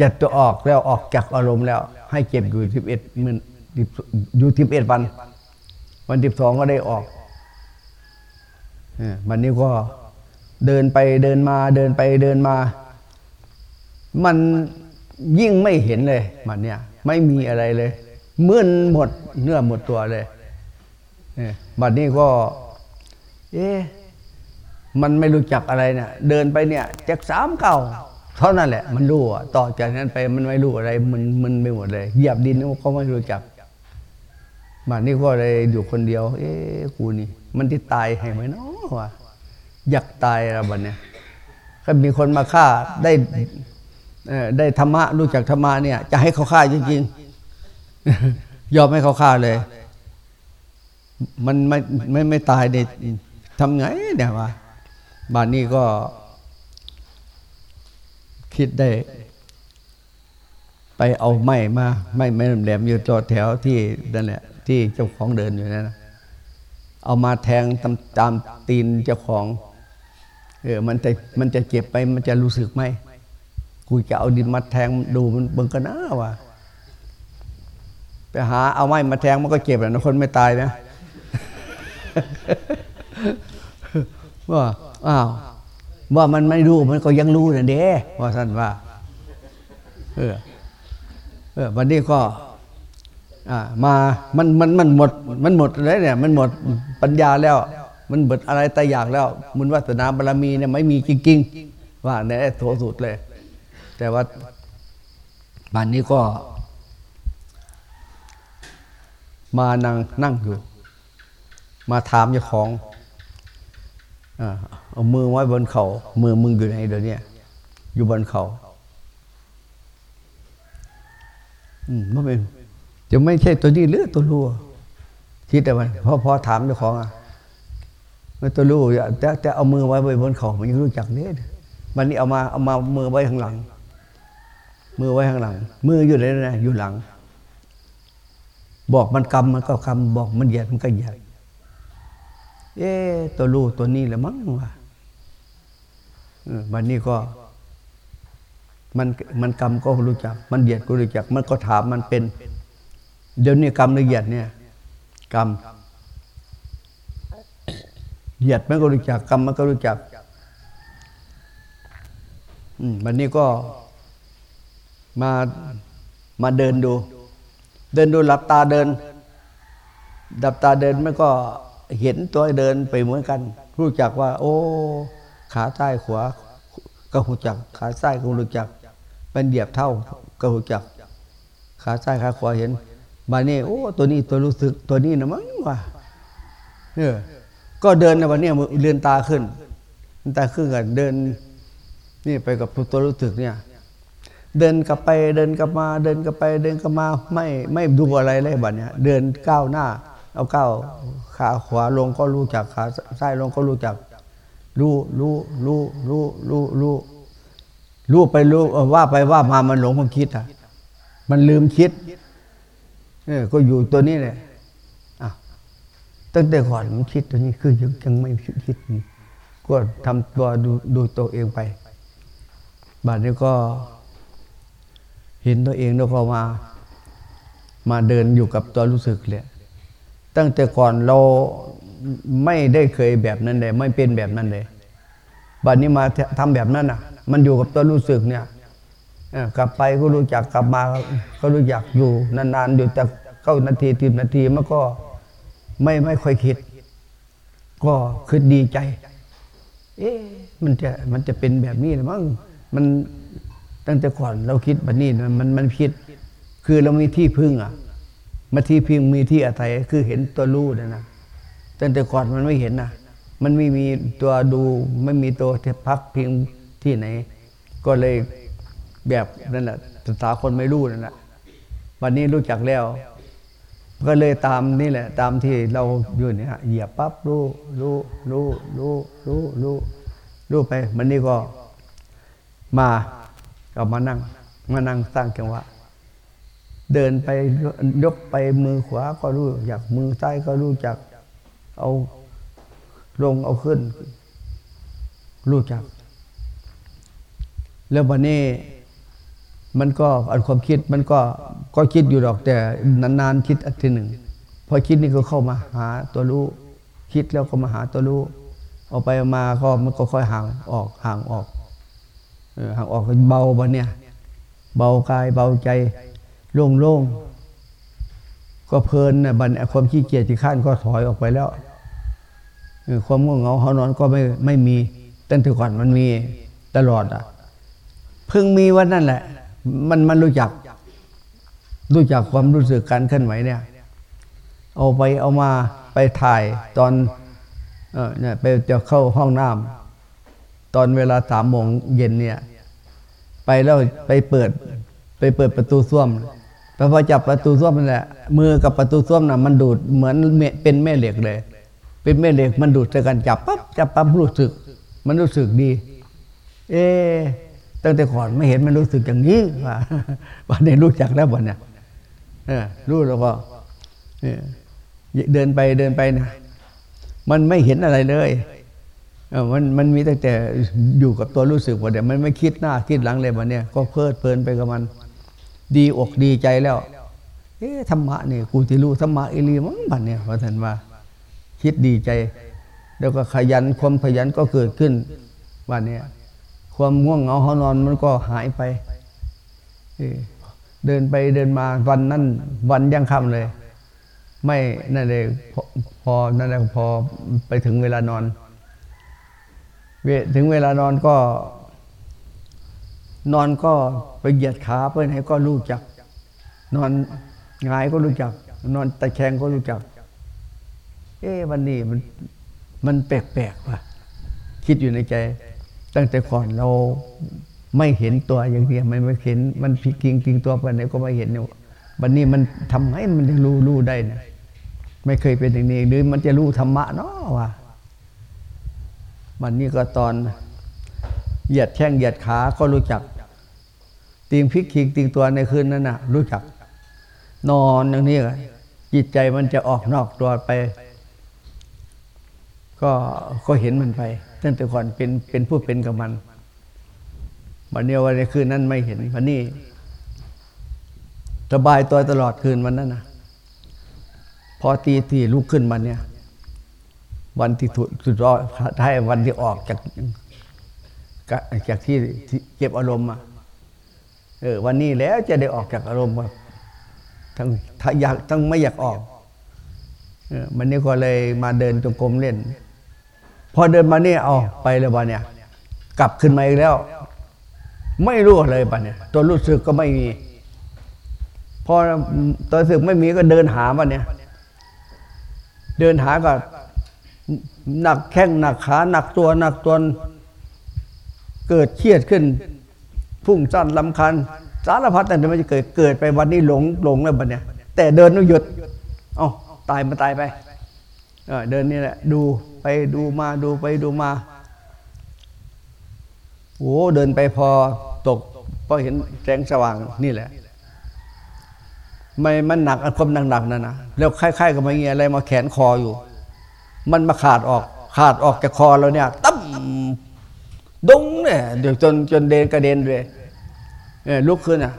จะตัวออกแล้วออกจากอารมณ์แล้ว ให้เก็บอยู่สิบเอ็ดมื่นอยู่สิบเอ็ดวัน วันสิบสองก็ได้ออกวันนี้ก็เดินไปเดินมาเดินไปเดินมา มันยิ่งไม่เห็นเลยมันเนี่ย ไม่มีอะไรเลยเมื่อนหมดเนื้อหมดตัวเลยบัดนี้ก็ เอ๊ะ มันไม่รู้จักอะไรเนี่ยเดินไปเนี่ยจากสามเก่าเท่านั้นแหละ มันรู้อะต่อจากนั้นไปมันไม่รู้อะไรมันมันไม่หมดเลยเหยียบดินก็ไม่รู้จักมานี่ก็เลยอยู่คนเดียว เอ๊ะกูนี่ มันที่ตายให้ไหมเนาะวะอยากตายอะไรบันเนี่ยถ้ามีคนมาฆ่าได้ได้ธรรมะรู้จักธรรมะเนี่ย จะให้เขาฆ่าจริงๆยอมให้เขาฆ่าเลย มันไม่ไม่ไม่ตายเด็ดทำไงเนี่ยวะ บ้านนี้ก็คิดได้ ไปเอาไม้มาไม้ไม้แหลมอยู่จอแถวที่นั่นแหละที่เจ้าของเดินอยู่นั่นนะเอามาแทงตามตามตีนเจ้าของเออมันจะมันจะเจ็บไปมันจะรู้สึกไหมกูจะเอาดินมาแทงดูมันเบิ่งกันนะว่าไปหาเอาไม้มาแทงมันก็เจ็บแหละคนไม่ตายนะ ว่าอ้าวว่ามันไม่รู้มันก็ยังรู้นะเด้ว่าท่านว่า เออเออวันนี้ก็ อ่า มามันมันมันหมด มันหมดแล้วเนี่ย มันหมดปัญญาแล้ว มันหมดอะไรแต่อยากแล้วมุนวัฒนาบารมีเนี่ยไม่มีจริงๆ ว่าในโถสุดเลย แต่ว่าบันนี้ก็ มานั่งนั่งอยู่ มาถามเจ้าของ เอามือไว้บนเขามือมึงอยู่ไหนเดี๋ยวนี้อยู่บนเขาอืมไม่เป็นจะไม่ใช่ตัวนี้หรือตัวรู้คิดแต่มันพอพอถามเจ้าของอะไม่ตัวรู้แต่แต่เอามือไว้บนเขามันยังรู้จักเนี่ยวันนี้เอามาเอามามือไว้ข้างหลัง มือไว้ข้างหลัง มืออยู่ไหนนะอยู่หลัง บอกมันกำมันก็กำบอกมันเหยียดมันก็เหยียด เอ๊ตัวรู้ตัวนี้แหละมั้งวะวันนี้ก็มันมันกรรมก็รู้จัก มันเหยียดก็รู้จัก มันก็ถามมันเป็น เดี๋ยวนี้กรรมละเอียดเนี่ย กรรมเหยียดมันก็รู้จักกรรมมันก็รู้จักวันนี้ก็มามาเดินดู เดินดูหลับตาเดินดับตาเดินมันก็ เห็นตัวเดินไปเหมือนกัน รู้จักว่า โอ้ ขาใต้ขวาก็รู้จัก ขาซ้ก็รู้จักเป็นเหยียบเท่าก็รู้จัก ขาซ้ขาขวาเห็นมาเนี่ยโอ้ ตัวนี้ตัวรู้สึกตัวนี้นะมั้งว่าเออก็เดินในวันนี้เลือนตาขึ้นตาขึ้นกันเดิน นี่ไปกับตัวรู้สึกเนี่ย เดินกลับไปเดินกลับมา เดินกลับไป เดินกลับมาไม่ไม่ดูอะไรเลยบัดเนี่ยเดินก้าวหน้า เอาก้าวขาขวาลงก็รู้จักขาซ้ายลงก็รู้จัก รู้รู้รู้รู้รู้รู้รู้ไปรู้ว่าไปว่ามามันหลงความคิดอะ มันลืมคิดเออก็อยู่ตัวนี้แหละอะตั้งแต่ก่อนมันคิดตัวนี้คือยังยังไม่คิดก็ทำตัวดูดูตัวเองไปบัดนี้ก็ เห็นตัวเองแล้วก็มา มาเดินอยู่กับตัวรู้สึกเลย ตั้งแต่ก่อนเราไม่ได้เคยแบบนั้นเลย ไม่เป็นแบบนั้นเลยบัดนี้มาทำแบบนั้นอะ มันอยู่กับตัวรู้สึกเนี่ยกลับไปก็รู้จักกลับมาก็รู้จักอยู่นานๆอยู่แต่เก้านาทีทีนาทีมันก็ไม่ไม่ค่อยคิด ก็คือดีใจ เอ๊ะมันจะมันจะเป็นแบบนี้หรือมั้งมันตั้งแต่ก่อนเราคิดแบบนี้มันมันคิด คือเรามีที่พึ่งอะ มาที่พึ่งมีที่อาศัยคือเห็นตัวรู้นะนะตั้งแต่ก่อนมันไม่เห็นนะมันไม่มีตัวดูไม่มีตัวที่พักเพียงที่ไหน ก็เลยแบบนั่นแหละภาษาคนไม่รู้นั่นแหละวันนี้รู้จักแล้ว ก็เลยตามนี่แหละ ตามที่เราอยู่เนี่ยเหยียบปั๊บรู้รู้รู้รู้รู้รู้รู้ไป มันนี่ก็มาก็มานั่ง มานั่งสร้างจังหวะ เดินไปยกไปมือขวาก็รู้อยากมือซ้ายก็รู้จัก เอาลงเอาขึ้น รู้จัก แล้ววันนี้มันก็อันความคิดมันก็ก็คิดอยู่ดอกแต่นานๆคิดอันทีหนึ่งพอคิดนี่ก็เข้ามาหาตัวรู้คิดแล้วก็มาหาตัวรู้ออกไปมาก็มันก็ค่อยห่างออกห่างออกห่างออกเบาบันเนี่ย เบากายเบาใจ โล่งๆ ก็เพลินนะบันความขี้เกียจที่ข้านก็ถอยออกไปแล้ว ความง่วงเหงาเขานอนก็ไม่ไม่มีตั้งแต่ก่อนมันมีตลอดอะ เพิ่งมีวันนั่นแหละ มันมันรู้จัก รู้จักความรู้สึกการเคลื่อนไหวเนี่ย เอาไปเอามาไปถ่ายตอนเนี่ยไปจะเข้าห้องน้ำตอนเวลาสามโมงเย็นเนี่ย ไปแล้วไปเปิด ไปเปิดประตูส้วม พอจับประตูส้วมนั่นแหละมือกับประตูส้วมน่ะมันดูดเหมือนเป็นแม่เหล็กเลย เป็นแม่เหล็กมันดูดใส่กันจับปั๊บจับปั๊บรู้สึก มันรู้สึกดี เอตั้งแต่ก่อนไม่เห็นมันรู้สึกอย่างนี้ว่าวันนี้รู้จักแล้ววันเนี้ยรู้แล้วก็เดินไปเดินไปนะมันไม่เห็นอะไรเลยมันมันมีตั้งแต่อยู่กับตัวรู้สึกว่าเดี๋ยวมันไม่คิดหน้าคิดหลังเลยวันเนี้ยก็เพลิดเพลินไปกับมัน ดีอกดีใจแล้ว เอ๊ะธรรมะนี่กูที่รู้ธรรมะอิรีมั้งบันเนี่ยพระท่านว่าคิดดีใจ แล้วก็ขยันความขยันก็เกิดขึ้นวันนี้ความง่วงเหงาหอนอนมันก็หายไป เดินไปเดินมาวันนั้นวันยังค่ำเลย ไม่นั่นเลยพอพอนั่นเลยพอไปถึงเวลานอนเวถึงเวลานอนก็ นอนก็ไปเหยียดขาไปไหนก็รู้จัก นอนงายก็รู้จัก นอนตะแคงก็รู้จัก เอ๊วันนี้มันมันแปลกๆว่ะคิดอยู่ในใจ ตั้งแต่ก่อนเราไม่เห็นตัวอย่างเดียวไม่ไม่เห็นมันพิกิงกิงตัวไปไหนก็ไม่เห็นเนี่ยวันนี้มันทำให้มันรู้รู้ได้นะไม่เคยเป็นอย่างนี้หรือมันจะรู้ธรรมะเนาะว่ะมันนี่ก็ตอนเหยียดแข้งเหยียดขาก็รู้จัก ตีงพิกคิงตีงตัวในคืนนั้นน่ะ รู้จัก นอนอย่างนี้จิตใจมันจะออกนอกตัวไป ก็ก็เห็นมันไปตั้งแต่ก่อนเป็นเป็นผู้เป็นกับมันวันนี้วันในคืนนั้นไม่เห็นวันนี้สบายตัวตลอดคืนวันนั้นนะพอตีตีลุกขึ้นมาเนี่ย วันที่สุดรอดท้ายวันที่ออกจากจากที่เก็บอารมณ์มา เออวันนี้แล้วจะได้ออกจากอารมณ์มาทั้งถ้าอยากทั้งไม่อยากออกเออวันนี้ก็เลยมาเดินจงกรมเล่น พอเดินมาเนี่ยเอาไปเลยวันเนี่ยกลับขึ้นมาอีกแล้ว ไม่รู้เลยบันเนี่ย ตัวรู้สึกก็ไม่มี พอตัวรู้สึกไม่มีก็เดินหาบันเนี่ย เดินหาก็หนักแข้งหนักขาหนักตัวหนักตัวเกิดเครียดขึ้น พุ่งสั้นลำคันสารพัดแต่ไม่จะเกิดเกิดไปวันนี้หลงหลงแล้วบัดเนี่ยแต่เดินต้องหยุดเอ้าตายมาตายไปเดินนี่แหละ ดูไปดูมาดูไปดูมาโอ้เดินไปพอตกพอเห็นแสงสว่างนี่แหละไม่มันหนักความหนักๆนั่นนะแล้วคล้ายๆกับมาเงี้ยอะไรมาแขนคออยู่ มันมาขาดออก ขาดออกจากคอเราเนี่ยตั้ม ดุ้งเนี่ยเดี๋ยวจนจนเดนกระเด็นเลยลุกขึ้นอะ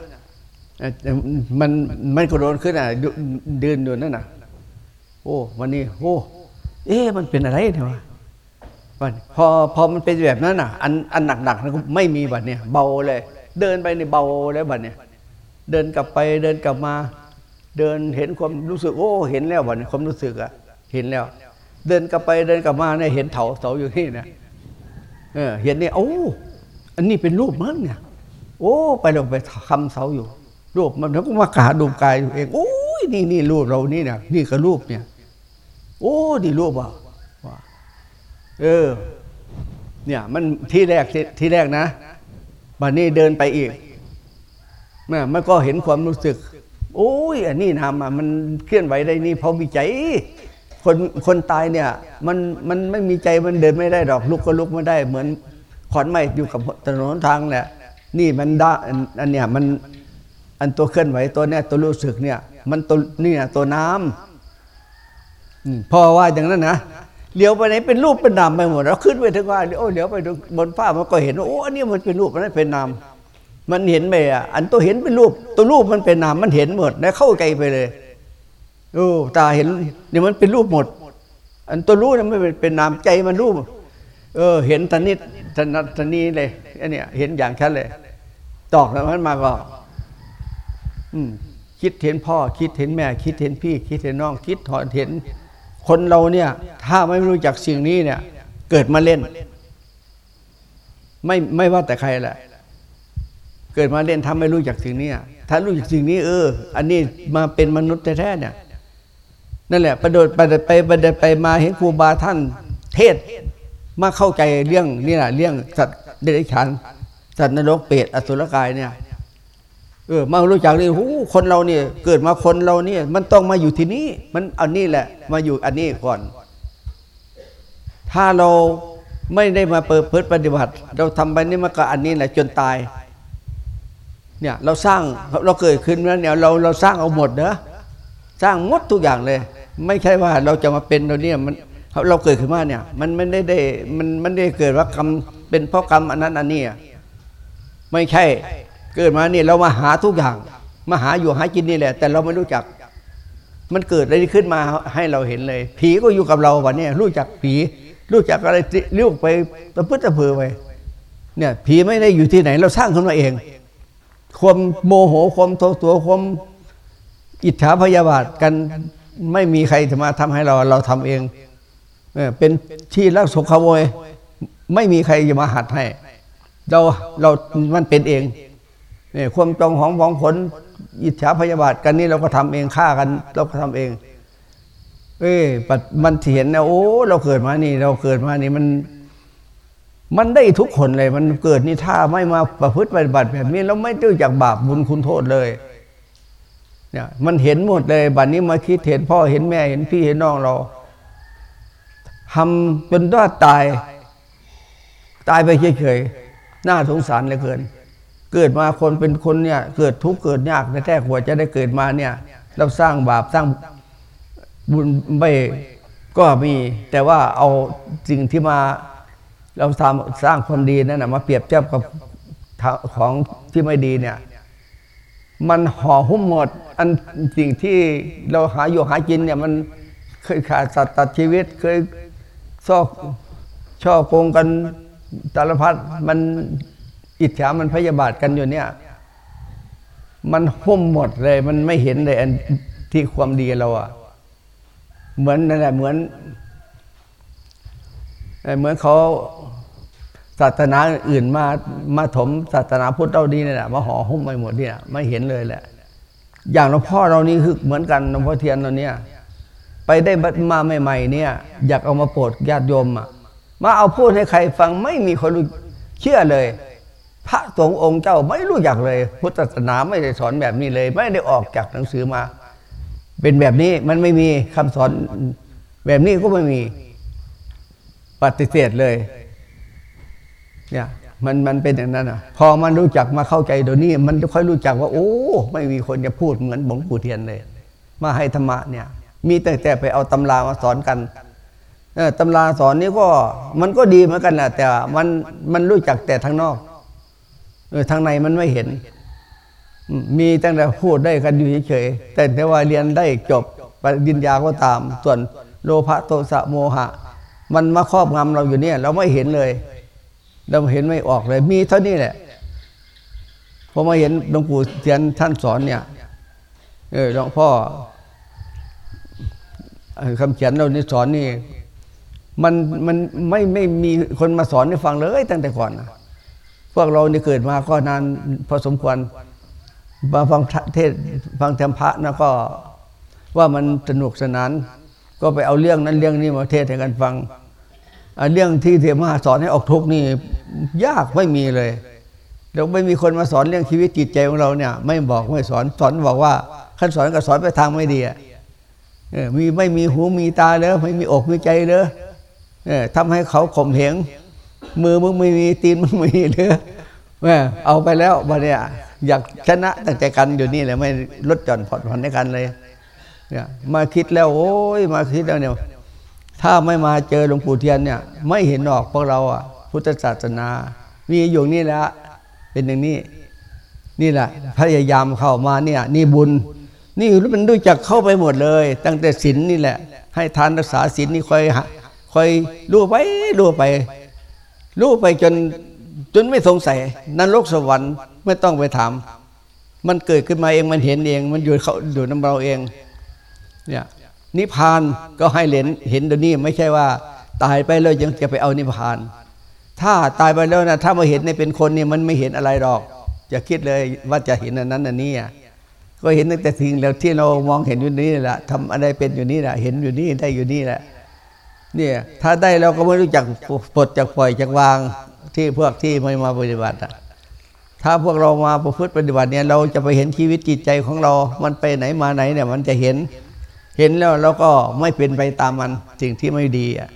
มันมันกระโดดขึ้นอะเดินอยู่นั่นน่ะ โอ้วันนี้โอ้เอ๊ะมันเป็นอะไรเนี่ยวะพอพอมันเป็นแบบนั้นอะ อันอันหนักๆนะไม่มีบัดเนี่ยเบาเลย เดินไปในเบาแล้วบัดเนี่ยเดินกลับไปเดินกลับมา เดินเห็นความรู้สึก โอ้เห็นแล้วบัดเนี่ยความรู้สึกอะเห็นแล้ว เดินกลับไปเดินกลับมาเนี่ยเห็นเถาเสาอยู่ที่เนี่ย เออเห็นเนี่ยโอ้อันนี้เป็นรูปมั้งเนี่ย โอ้ ไปลงไปคำเสาอยู่ รูปมันแล้วก็มากาดูกายเองโอ้ยนี่นี่รูปเรานี่เนี่ยนี่ก็รูปเนี่ย โอ้ดีรูปว่ะเออ เนี่ย มันที่แรกที่แรกนะบัดนี้เดินไปอีกน่มันก็เห็นความรู้สึก โอ้ย อันนี้ทำอะมันเคลื่อนไหวได้นี่เพราะวิจัย คนคนตายเนี่ยมันมันไม่มีใจมันเดินไม่ได้ดอกลุกก็ลุกไม่ได้ เหมือนขอนไม้อยู่กับถนนทางแหละนี่มันด้อันเนี้ยมันอันตัวเคลื่อนไหวตัวเนี้ยตัวรู้สึกเนี่ยมันตัวนี่ตัวน้ำพอว่าอย่างนั้นนะเลี้ยวไปไหนเป็นรูปเป็นนามไปหมดเราขึ้นไปถึงว่าโอ้เลี้ยวไปบนฟ้ามันก็เห็นว่าโอ้อันนี้มันเป็นรูปมันเป็นนามมันเห็นไปอะอันตัวเห็นเป็นรูป ตัวรูปมันเป็นนามมันเห็นหมดแล้วเข้าใจไปเลย โอ้ตาเห็นเนี่ยมันเป็นรูปหมด อันตัวรู้เนี่ยไม่เป็นนามใจมันรูปเออ เห็นทนิดทนนัทนีเลยอันเนี้ยเห็นอย่างชัดเลย ตอกแล้วมันมาก็ อืม คิดเห็นพ่อ คิดเห็นแม่ คิดเห็นพี่ คิดเห็นน้อง คิดถอนเห็น คนเราเนี่ย ถ้าไม่รู้จักสิ่งนี้เนี่ย เกิดมาเล่น ไม่ไม่ว่าแต่ใครแหละเกิดมาเล่นทำไม่รู้จักสิ่งนี้ถ้ารู้จักสิ่งนี้ เออ อันนี้มาเป็นมนุษย์แท้ๆเนี่ย นั่นแหละประโดดไปไปไปไปมาเห็นครูบาท่านเทศมาเข้าใจเรื่องนี่แหละเรื่องสัตว์เดรัจฉานสัตว์นรกเปรตอสุรกายเนี่ยเออมารู้จักเลยหูคนเราเนี่ยเกิดมาคนเราเนี่ย มันต้องมาอยู่ที่นี่มันอันนี้แหละ มาอยู่อันนี้ก่อน ถ้าเราไม่ได้มาเปิดเผยปฏิบัติ เราทำไปนี่มันก็อันนี้แหละจนตาย เนี่ยเราสร้างเราเกิดขึ้นแล้วเนี่ยเราเราสร้างเอาหมดเนอะสร้างหมดทุกอย่างเลย ไม่ใช่ว่าเราจะมาเป็นเราเนี่ยมันเราเกิดขึ้นมาเนี่ย มันไม่ได้ได้มันมันได้เกิดว่ากรรมเป็นเพราะกรรมอันนั้นอันนี้ไม่ใช่ เกิดมาเนี่ยเรามาหาทุกอย่าง มาหาอยู่หากินนี่แหละ แต่เราไม่รู้จัก มันเกิดอะไรขึ้นมาให้เราเห็นเลย ผีก็อยู่กับเราวันนี้รู้จักผี รู้จักอะไรเลี้ยวไปตะพื้นตะเพอไปเนี่ย ผีไม่ได้อยู่ที่ไหน เราสร้างขึ้นมาเอง ความโมโหความโทตัวความอิจฉาพยาบาทกัน ไม่มีใครจะมาทำให้เราเราทำเองเป็นที่รักสกขโมย ไม่มีใครจะมาหัดให้ เราเรามันเป็นเองเนี่ยความจองของของผลอิจฉาพยาบาทกันนี่เราก็ทำเองฆ่ากัน เราก็ทำเอง เอ้ปัดมันเห็นนะโอ้เราเกิดมานี่ เราเกิดมานี่มันมันได้ทุกคนเลย มันเกิดนี่ถ้าไม่มาประพฤติปฏิบัติแบบนี้เราไม่รู้จักบาปบุญคุณโทษเลย เนี่ยมันเห็นหมดเลยบัดนนี้มาคิดเห็นพ่อเห็นแม่เห็นพี่เห็นน้องเราทำจนว่าตาย ตายไปเฉยๆน่าสงสารเหลือเกิน เกิดมาคนเป็นคนเนี่ย เกิดทุกข์เกิดยากในแท้หัวจะได้เกิดมาเนี่ย เราสร้างบาปสร้างบุญไม่ก็มี แต่ว่าเอาสิ่งที่มาเราทำสร้างความดีนั่นนะมาเปรียบเทียบกับของที่ไม่ดีเนี่ย มันห่อหุ้มหมด อันสิ่งที่เราหาอยู่หากินเนี่ยมันเคยขาดสัตว์ตัดชีวิตเคยซอกช่อโกงกันสารพัดมันอิจฉามันพยาบาทกันอยู่เนี่ย มันหุ้มหมดเลย มันไม่เห็นเลยอันที่ความดีเราอะเหมือนนั่นแหละเหมือนเหมือนเขา ศาสนาอื่นมามาถมศาสนาพุทธเราดีเนี่แหละมาห่อหุ้มไปหมดเนี่ยไม่เห็นเลยแหละ อย่างหลวงพ่อเรานี่คือเหมือนกันหลวงพ่อเทียนเราเนี่ยไปได้มาใหม่ๆเนี่ย อยากเอามาโปรดญาติโยมอะมาเอาพูดให้ใครฟังไม่มีคนรู้เชื่อเลย พระสงฆ์องค์เจ้าไม่รู้จักเลย พุทธศาสนาไม่ได้สอนแบบนี้เลย ไม่ได้ออกจากหนังสือมา เป็นแบบนี้มันไม่มีคำสอนแบบนี้ก็ไม่มีปฏิเสธเลย เนี่ยมันมันเป็นอย่างนั้นอะ พอมันรู้จักมาเข้าใจเดี๋ยวนี้ มันค่อยรู้จักว่า โอ้ ไม่มีคนจะพูดเหมือนหลวงปู่เทียนเลย มาให้ธรรมะเนี่ย มีแต่แต่ไปเอาตำรามาสอนกันตำราสอนนี้ก็มันก็ดีเหมือนกันแหละแต่มันมันรู้จักแต่ทางนอกทางในมันไม่เห็น มีตั้งแต่พูดได้กันอยู่เฉยๆแต่แต่ว่าเรียนได้จบปริญญาก็ตาม ส่วนโลภะโทสะโมหะ มันมาครอบงำเราอยู่เนี่ย เราไม่เห็นเลย เราเห็นไม่ออกเลย มีเท่านี้แหละพอมาเห็นหลวงปู่เทียนท่านสอนเนี่ย เออหลวงพ่อคำเขียนเราในสอนนี่ มันมันไม่ไม่มีคนมาสอนให้ฟังเลยตั้งแต่ก่อนนะพวกเราเนี่เกิดมาก็นานพอสมควรมาฟังเทศฟังธรรมพระนะก็ว่ามันสนุกสนาน ก็ไปเอาเรื่องนั้นเรื่องนี้มาเทศให้กันฟัง เรื่องที่เทมาสอนให้ออกทุกนี่ยากไม่มีเลยเราไม่มีคนมาสอนเรื่องชีวิตจิตใจของเราเนี่ย ไม่บอกไม่สอนสอนบอกว่าขั้นสอนก็สอนไปทางไม่ดีอะมีไม่มีหูมีตาเลยไม่มีอกมีใจเลยทำให้เขาข่มเหงมือมึงไม่มีตีนมึงไม่มีเลยแม่เอาไปแล้วบัเนี่ยอยากชนะตั้งใจกันอยู่นี่แหละไม่ลดหย่อนผ่อนผ่อนในกันเลยเนี่ยมาคิดแล้วโอ้ยมาคิดแล้วเนี่ย ถ้าไม่มาเจอหลวงปู่เทียนเนี่ย ไม่เห็นออกพวกเราอะ พุทธศาสนา มีอยู่นี่แหละเป็นอย่างนี้ นี่แหละพยายามเข้ามาเนี่ย นี่บุญ นี่มันรู้จักเข้าไปหมดเลย ตั้งแต่ศีลนนี่แหละ ให้ทานรักษาศีลนนี่คอยคอยรู้ไปรู้ไปรู้ไปจนจนไม่สงสัยนรกสวรรค์ไม่ต้องไปถาม มันเกิดขึ้นมาเองมันเห็นเอง มันอยู่เขาอยู่น้ำเราเอง เนี่ย นิพพานก็ให้เห็นเห็นเดี๋ยวนี้ไม่ใช่ว่า ตายไปแล้วยังจะไปเอานิพพาน ถ้าตายไปแล้วนะถ้ามาเห็นในเป็นคนเนี่ยมันไม่เห็นอะไรหรอก จะคิดเลยว่าจะเห็นอันนั้นอันนี้ก็เห็นตั้งแต่สิ่งแล้วที่เรามองเห็นอยู่นี่แหละทำอะไรเป็นอยู่นี่แหละเห็นอยู่นี่ได้อยู่นี่แหละเนี่ยถ้าได้เราก็ไม่รู้จักปลดจากปล่อยจากวางที่พวกที่ไม่มาปฏิบัติถ้าพวกเรามาประพฤติปฏิบัติเนี่ยเราจะไปเห็นชีวิตจิตใจของเรา มันไปไหนมาไหนเนี่ยมันจะเห็น เห็นแล้วเราก็ไม่เป็นไปตามมันสิ่งที่ไม่ดีอะ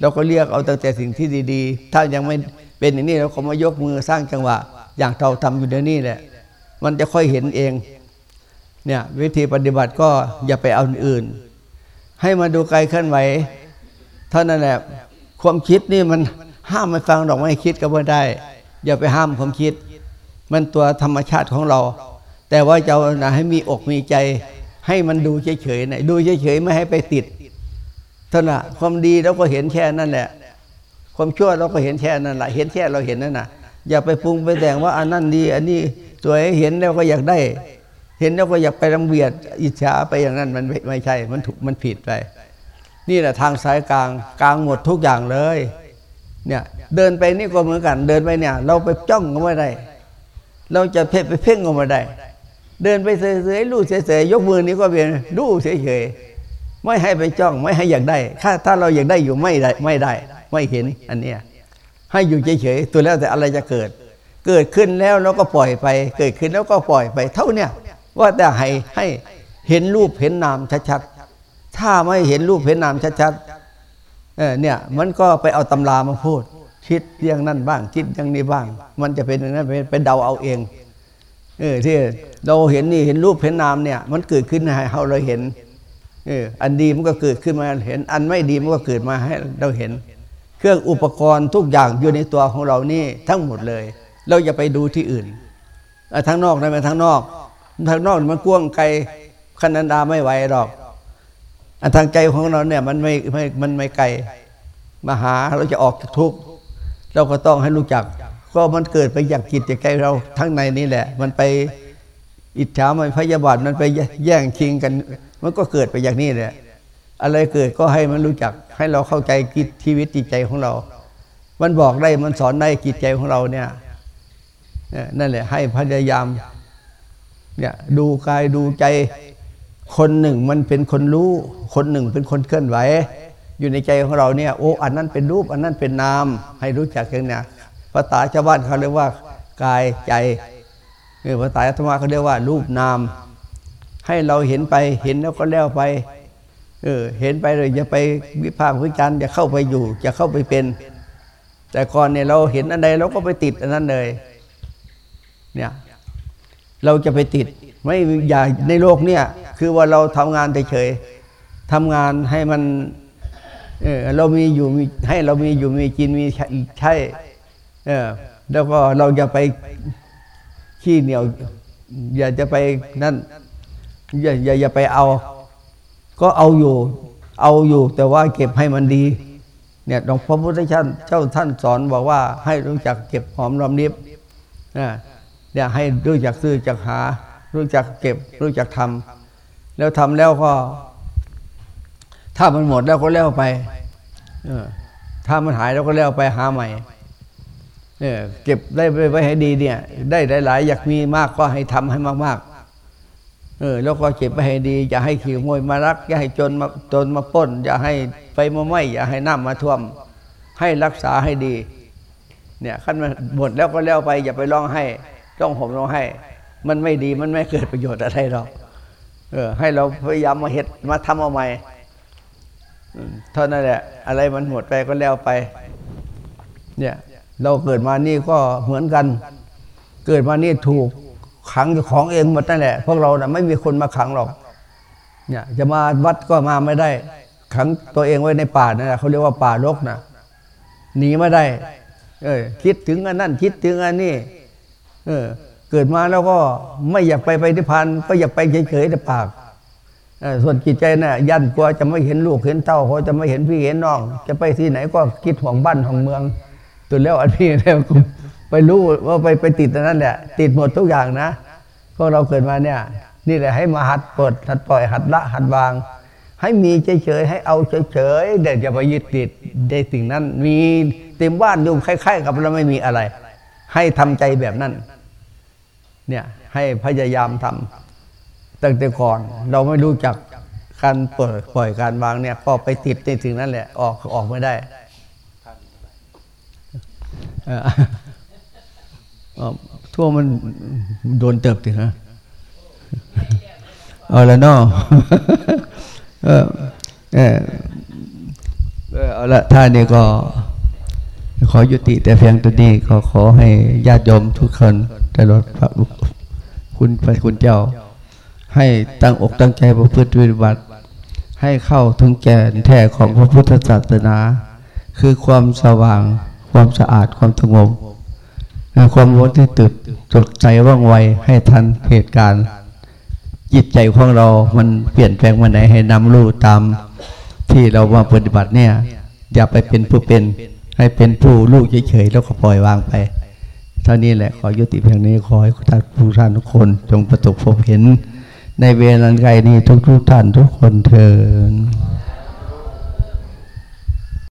เราก็เรียกเอาตั้งแต่สิ่งที่ดีๆ ถ้ายังไม่เป็นอย่างนี้เราก็มายกมือสร้างจังหวะ อย่างเราทำอยู่เดี๋ยวนี้แหละ มันจะค่อยเห็นเองเนี่ยวิธีปฏิบัติก็อย่าไปเอาอื่น ให้มาดูกายเคลื่อนไหวเท่านั้นแหละความคิดนี่มันห้ามไม่ฟังดอกไม่คิดก็ไม่ได้ อย่าไปห้ามความคิด มันตัวธรรมชาติของเรา แต่ว่าเจ้านะให้มีอกมีใจ ให้มันดูเฉยๆหนะดูเฉยๆไม่ให้ไปติดท่านะความดีเราก็เห็นแค่นั่นแหละ ความชั่วเราก็เห็นแค่นั่นแหละ เห็นแค่เราเห็นนั่นน่ะ อย่าไปปรุงไปแต่งว่าอันนั้นดี อันนี้สวยเห็นแล้วก็อยากได้ เห็นแล้วก็อยากไปรังเบียดอิจฉาไปอย่างนั้นมันไม่ใช่ มันถูกมันผิดไป นี่แหละทางสายกลางกลางหมดทุกอย่างเลย เนี่ยเดินไปนี่ก็เหมือนกัน เดินไปเนี่ย เราไปจ้องก็ไม่ได้ เราจะเพ่ไปเพ่งก็ไม่ได้ เดินไปเฉยๆรู้เฉยๆยกมือนี้ก็เป็นรู้เฉยๆไม่ให้ไปจ้องไม่ให้อยากได้ ถ้าถ้าเราอยากได้อยู่ไม่ได้ไม่ได้ ไม่เห็นอันเนี้ยให้อยู่เฉยๆตัวแล้วแต่อะไรจะเกิด เกิดขึ้นแล้วเราก็ปล่อยไป เกิดขึ้นแล้วก็ปล่อยไป เท่าเนี้ยว่าแต่ให้ให้เห็นรูปเห็นนามชัดๆถ้าไม่เห็นรูปเห็นนามชัดๆเออเนี่ยมันก็ไปเอาตำรามาพูดคิดอย่างนั้นบ้างคิดอย่างนี้บ้าง มันจะเป็นอย่างนั้นไปเดาเอาเอง เออที่เราเห็นนี่เห็นรูปเห็นนามเนี่ย มันเกิดขึ้นให้เราเห็นเอออันดีมันก็เกิดขึ้นมาเห็น อันไม่ดีมันก็เกิดมาให้เราเห็น เครื่องอุปกรณ์ทุกอย่างอยู่ในตัวของเรานี่ทั้งหมดเลย เราอย่าไปดูที่อื่นทั้งนอกนะเป็นทั้งนอกทางนอกมันกว้างไกลขนาดาไม่ไหวหรอกอันทางใจของเราเนี่ยมันไม่ไม่มันไม่ไกลมาหาเราจะออกทุกข์เราก็ต้องให้รู้จัก ก็มันเกิดไปจากจิตจากใจเราทั้งในนี้แหละ มันไปอิจฉามันพยาบาทมันไปแย่งชิงกัน มันก็เกิดไปอย่างนี้แหละ อะไรเกิดก็ให้มันรู้จัก ให้เราเข้าใจกิจชีวิตจิตใจของเรา มันบอกได้มันสอนได้จิตใจของเราเนี่ยนั่นแหละ ให้พยายาม เนี่ยดูกายดูใจ คนหนึ่งมันเป็นคนรู้ คนหนึ่งเป็นคนเคลื่อนไหว อยู่ในใจของเราเนี่ย โอ้ อันนั้นเป็นรูป อันนั้นเป็นนาม ให้รู้จักอย่างเนี้ย ภาษาชาวบ้านเขาเรียกว่ากายใจเออภาษาธรรมะเขาเรียกว่า รูปนาม ให้เราเห็นไปเห็นแล้วก็แล้วไป เออ เห็นไปเลยอย่าไปวิพากษ์วิจารณ์อย่าเข้าไปอยู่อย่าเข้าไปเป็น แต่ก่อนเนี่ยเราเห็นอันใดเราก็ไปติดอันนั้นเลย เนี่ย เราจะไปติด ไม่อย่าในโลกเนี่ย คือว่าเราทำงานเฉยๆทำงานให้มัน เออเรามีอยู่มีให้เรามีอยู่มีกินมีใช่เออ แล้วก็เราจะไปขี้เหนียว อย่าจะไปนั่นอย่าอย่าอย่าไปเอา ก็เอาอยู่ เอาอยู่ แต่ว่าเก็บให้มันดี เนี่ยหลวงพ่อพุทธเจ้าเจ้าท่านสอนบอกว่า ให้รู้จักเก็บหอมรอมริบนะเนี่ยให้รู้จักซื้อจักหา รู้จักเก็บ รู้จักทำแล้วทำแล้วก็ ถ้ามันหมดแล้วก็แล้วไปถ้ามันหายแล้วก็แล้วไปหาใหม่ เก็บได้ไว้ให้ดีเนี่ย ได้หลาย ๆ อยากมีมากก็ให้ทำให้มาก ๆ เออ แล้วก็เก็บไปให้ดี อย่าให้ขี่มวยมารัก อย่าให้จนมาจนมาป้น อย่าให้ไฟมาไหม้อย่าให้น้ำมาท่วม ให้รักษาให้ดี เนี่ยขั้นมันหมดแล้วก็แล้วไป อย่าไปร้องให้ต้องผมต้องให้ มันไม่ดีมันไม่เกิดประโยชน์อะไรหรอกเออ ให้เราพยายามมาเห็ดมาทำเอาใหม่เท่านั้นแหละ อะไรมันหมดไปก็แล้วไป เนี่ย เราเกิดมานี่ก็เหมือนกัน เกิดมานี่ถูกขังของเองหมดนั่นแหละพวกเรานะไม่มีคนมาขังหรอก เนี่ยจะมาวัดก็มาไม่ได้ ขังตัวเองไว้ในป่านั่นแหละเขาเรียกว่าป่ารกนะหนีไม่ได้ เออคิดถึงอันนั้นคิดถึงอันนี้เออ เกิดมาแล้วก็ไม่อยากไปไปนิพพานก็อยากไปเฉยๆแต่ปากส่วนจิตใจน่ะยันกลัวจะไม่เห็นลูกเห็นเต้าเขาจะไม่เห็นพี่เห็นน้อง จะไปที่ไหนก็คิดห่วงบ้านห่วงเมือง ตัวแล้วอันนี้แล้วไปรู้ว่าไปไปติดนั่นแหละ ติดหมดทุกอย่างนะพวกเราเกิดมาเนี่ย นี่แหละให้มาหัดเปิดหัดปล่อยหัดละหัดวาง ให้มีเฉยๆให้เอาเฉยๆเดี๋ยวจะไปยึดติดในสิ่งนั้น มีเต็มบ้านอยู่คล้ายๆ กับเราไม่มีอะไร ให้ทำใจแบบนั้น เนี่ยให้พยายามทำตั้งแต่ก่อน เราไม่รู้จักการเปิดปล่อยการวางเนี่ย ก็ไปติดในถึงนั้นแหละออกออกไม่ได้ ทั่วมันโดนเติบถึงนะเอาละนอเออเอาละท่านี้ก็ ขอยุติแต่เพียงตัวนี้ขอขอให้ญาติโยมทุกคนตลอดพระคุณพระคุณเจ้า ให้ตั้งอกตั้งใจประพฤติปฏิบัติ ให้เข้าถึงแก่นแท้ของพระพุทธศาสนา คือความสว่าง ความสะอาดความสงบความรู้ที่ตื่นจดใจว่องไวให้ทันเหตุการณ์จิตใจของเรา มันเปลี่ยนแปลงมาไหนให้นำรู้ตามที่เรามาปฏิบัติเนี่ย อย่าไปเป็นผู้เป็น ให้เป็นผู้รู้เฉยๆแล้วก็ปล่อยวางไปเท่านี้แหละขอยุติเพียงนี้ขอให้ท่านผู้ท่านทุกคน จงประสบพบเห็น ในเวลาใกล้นี้ทุกทุกท่านทุกคนเถิด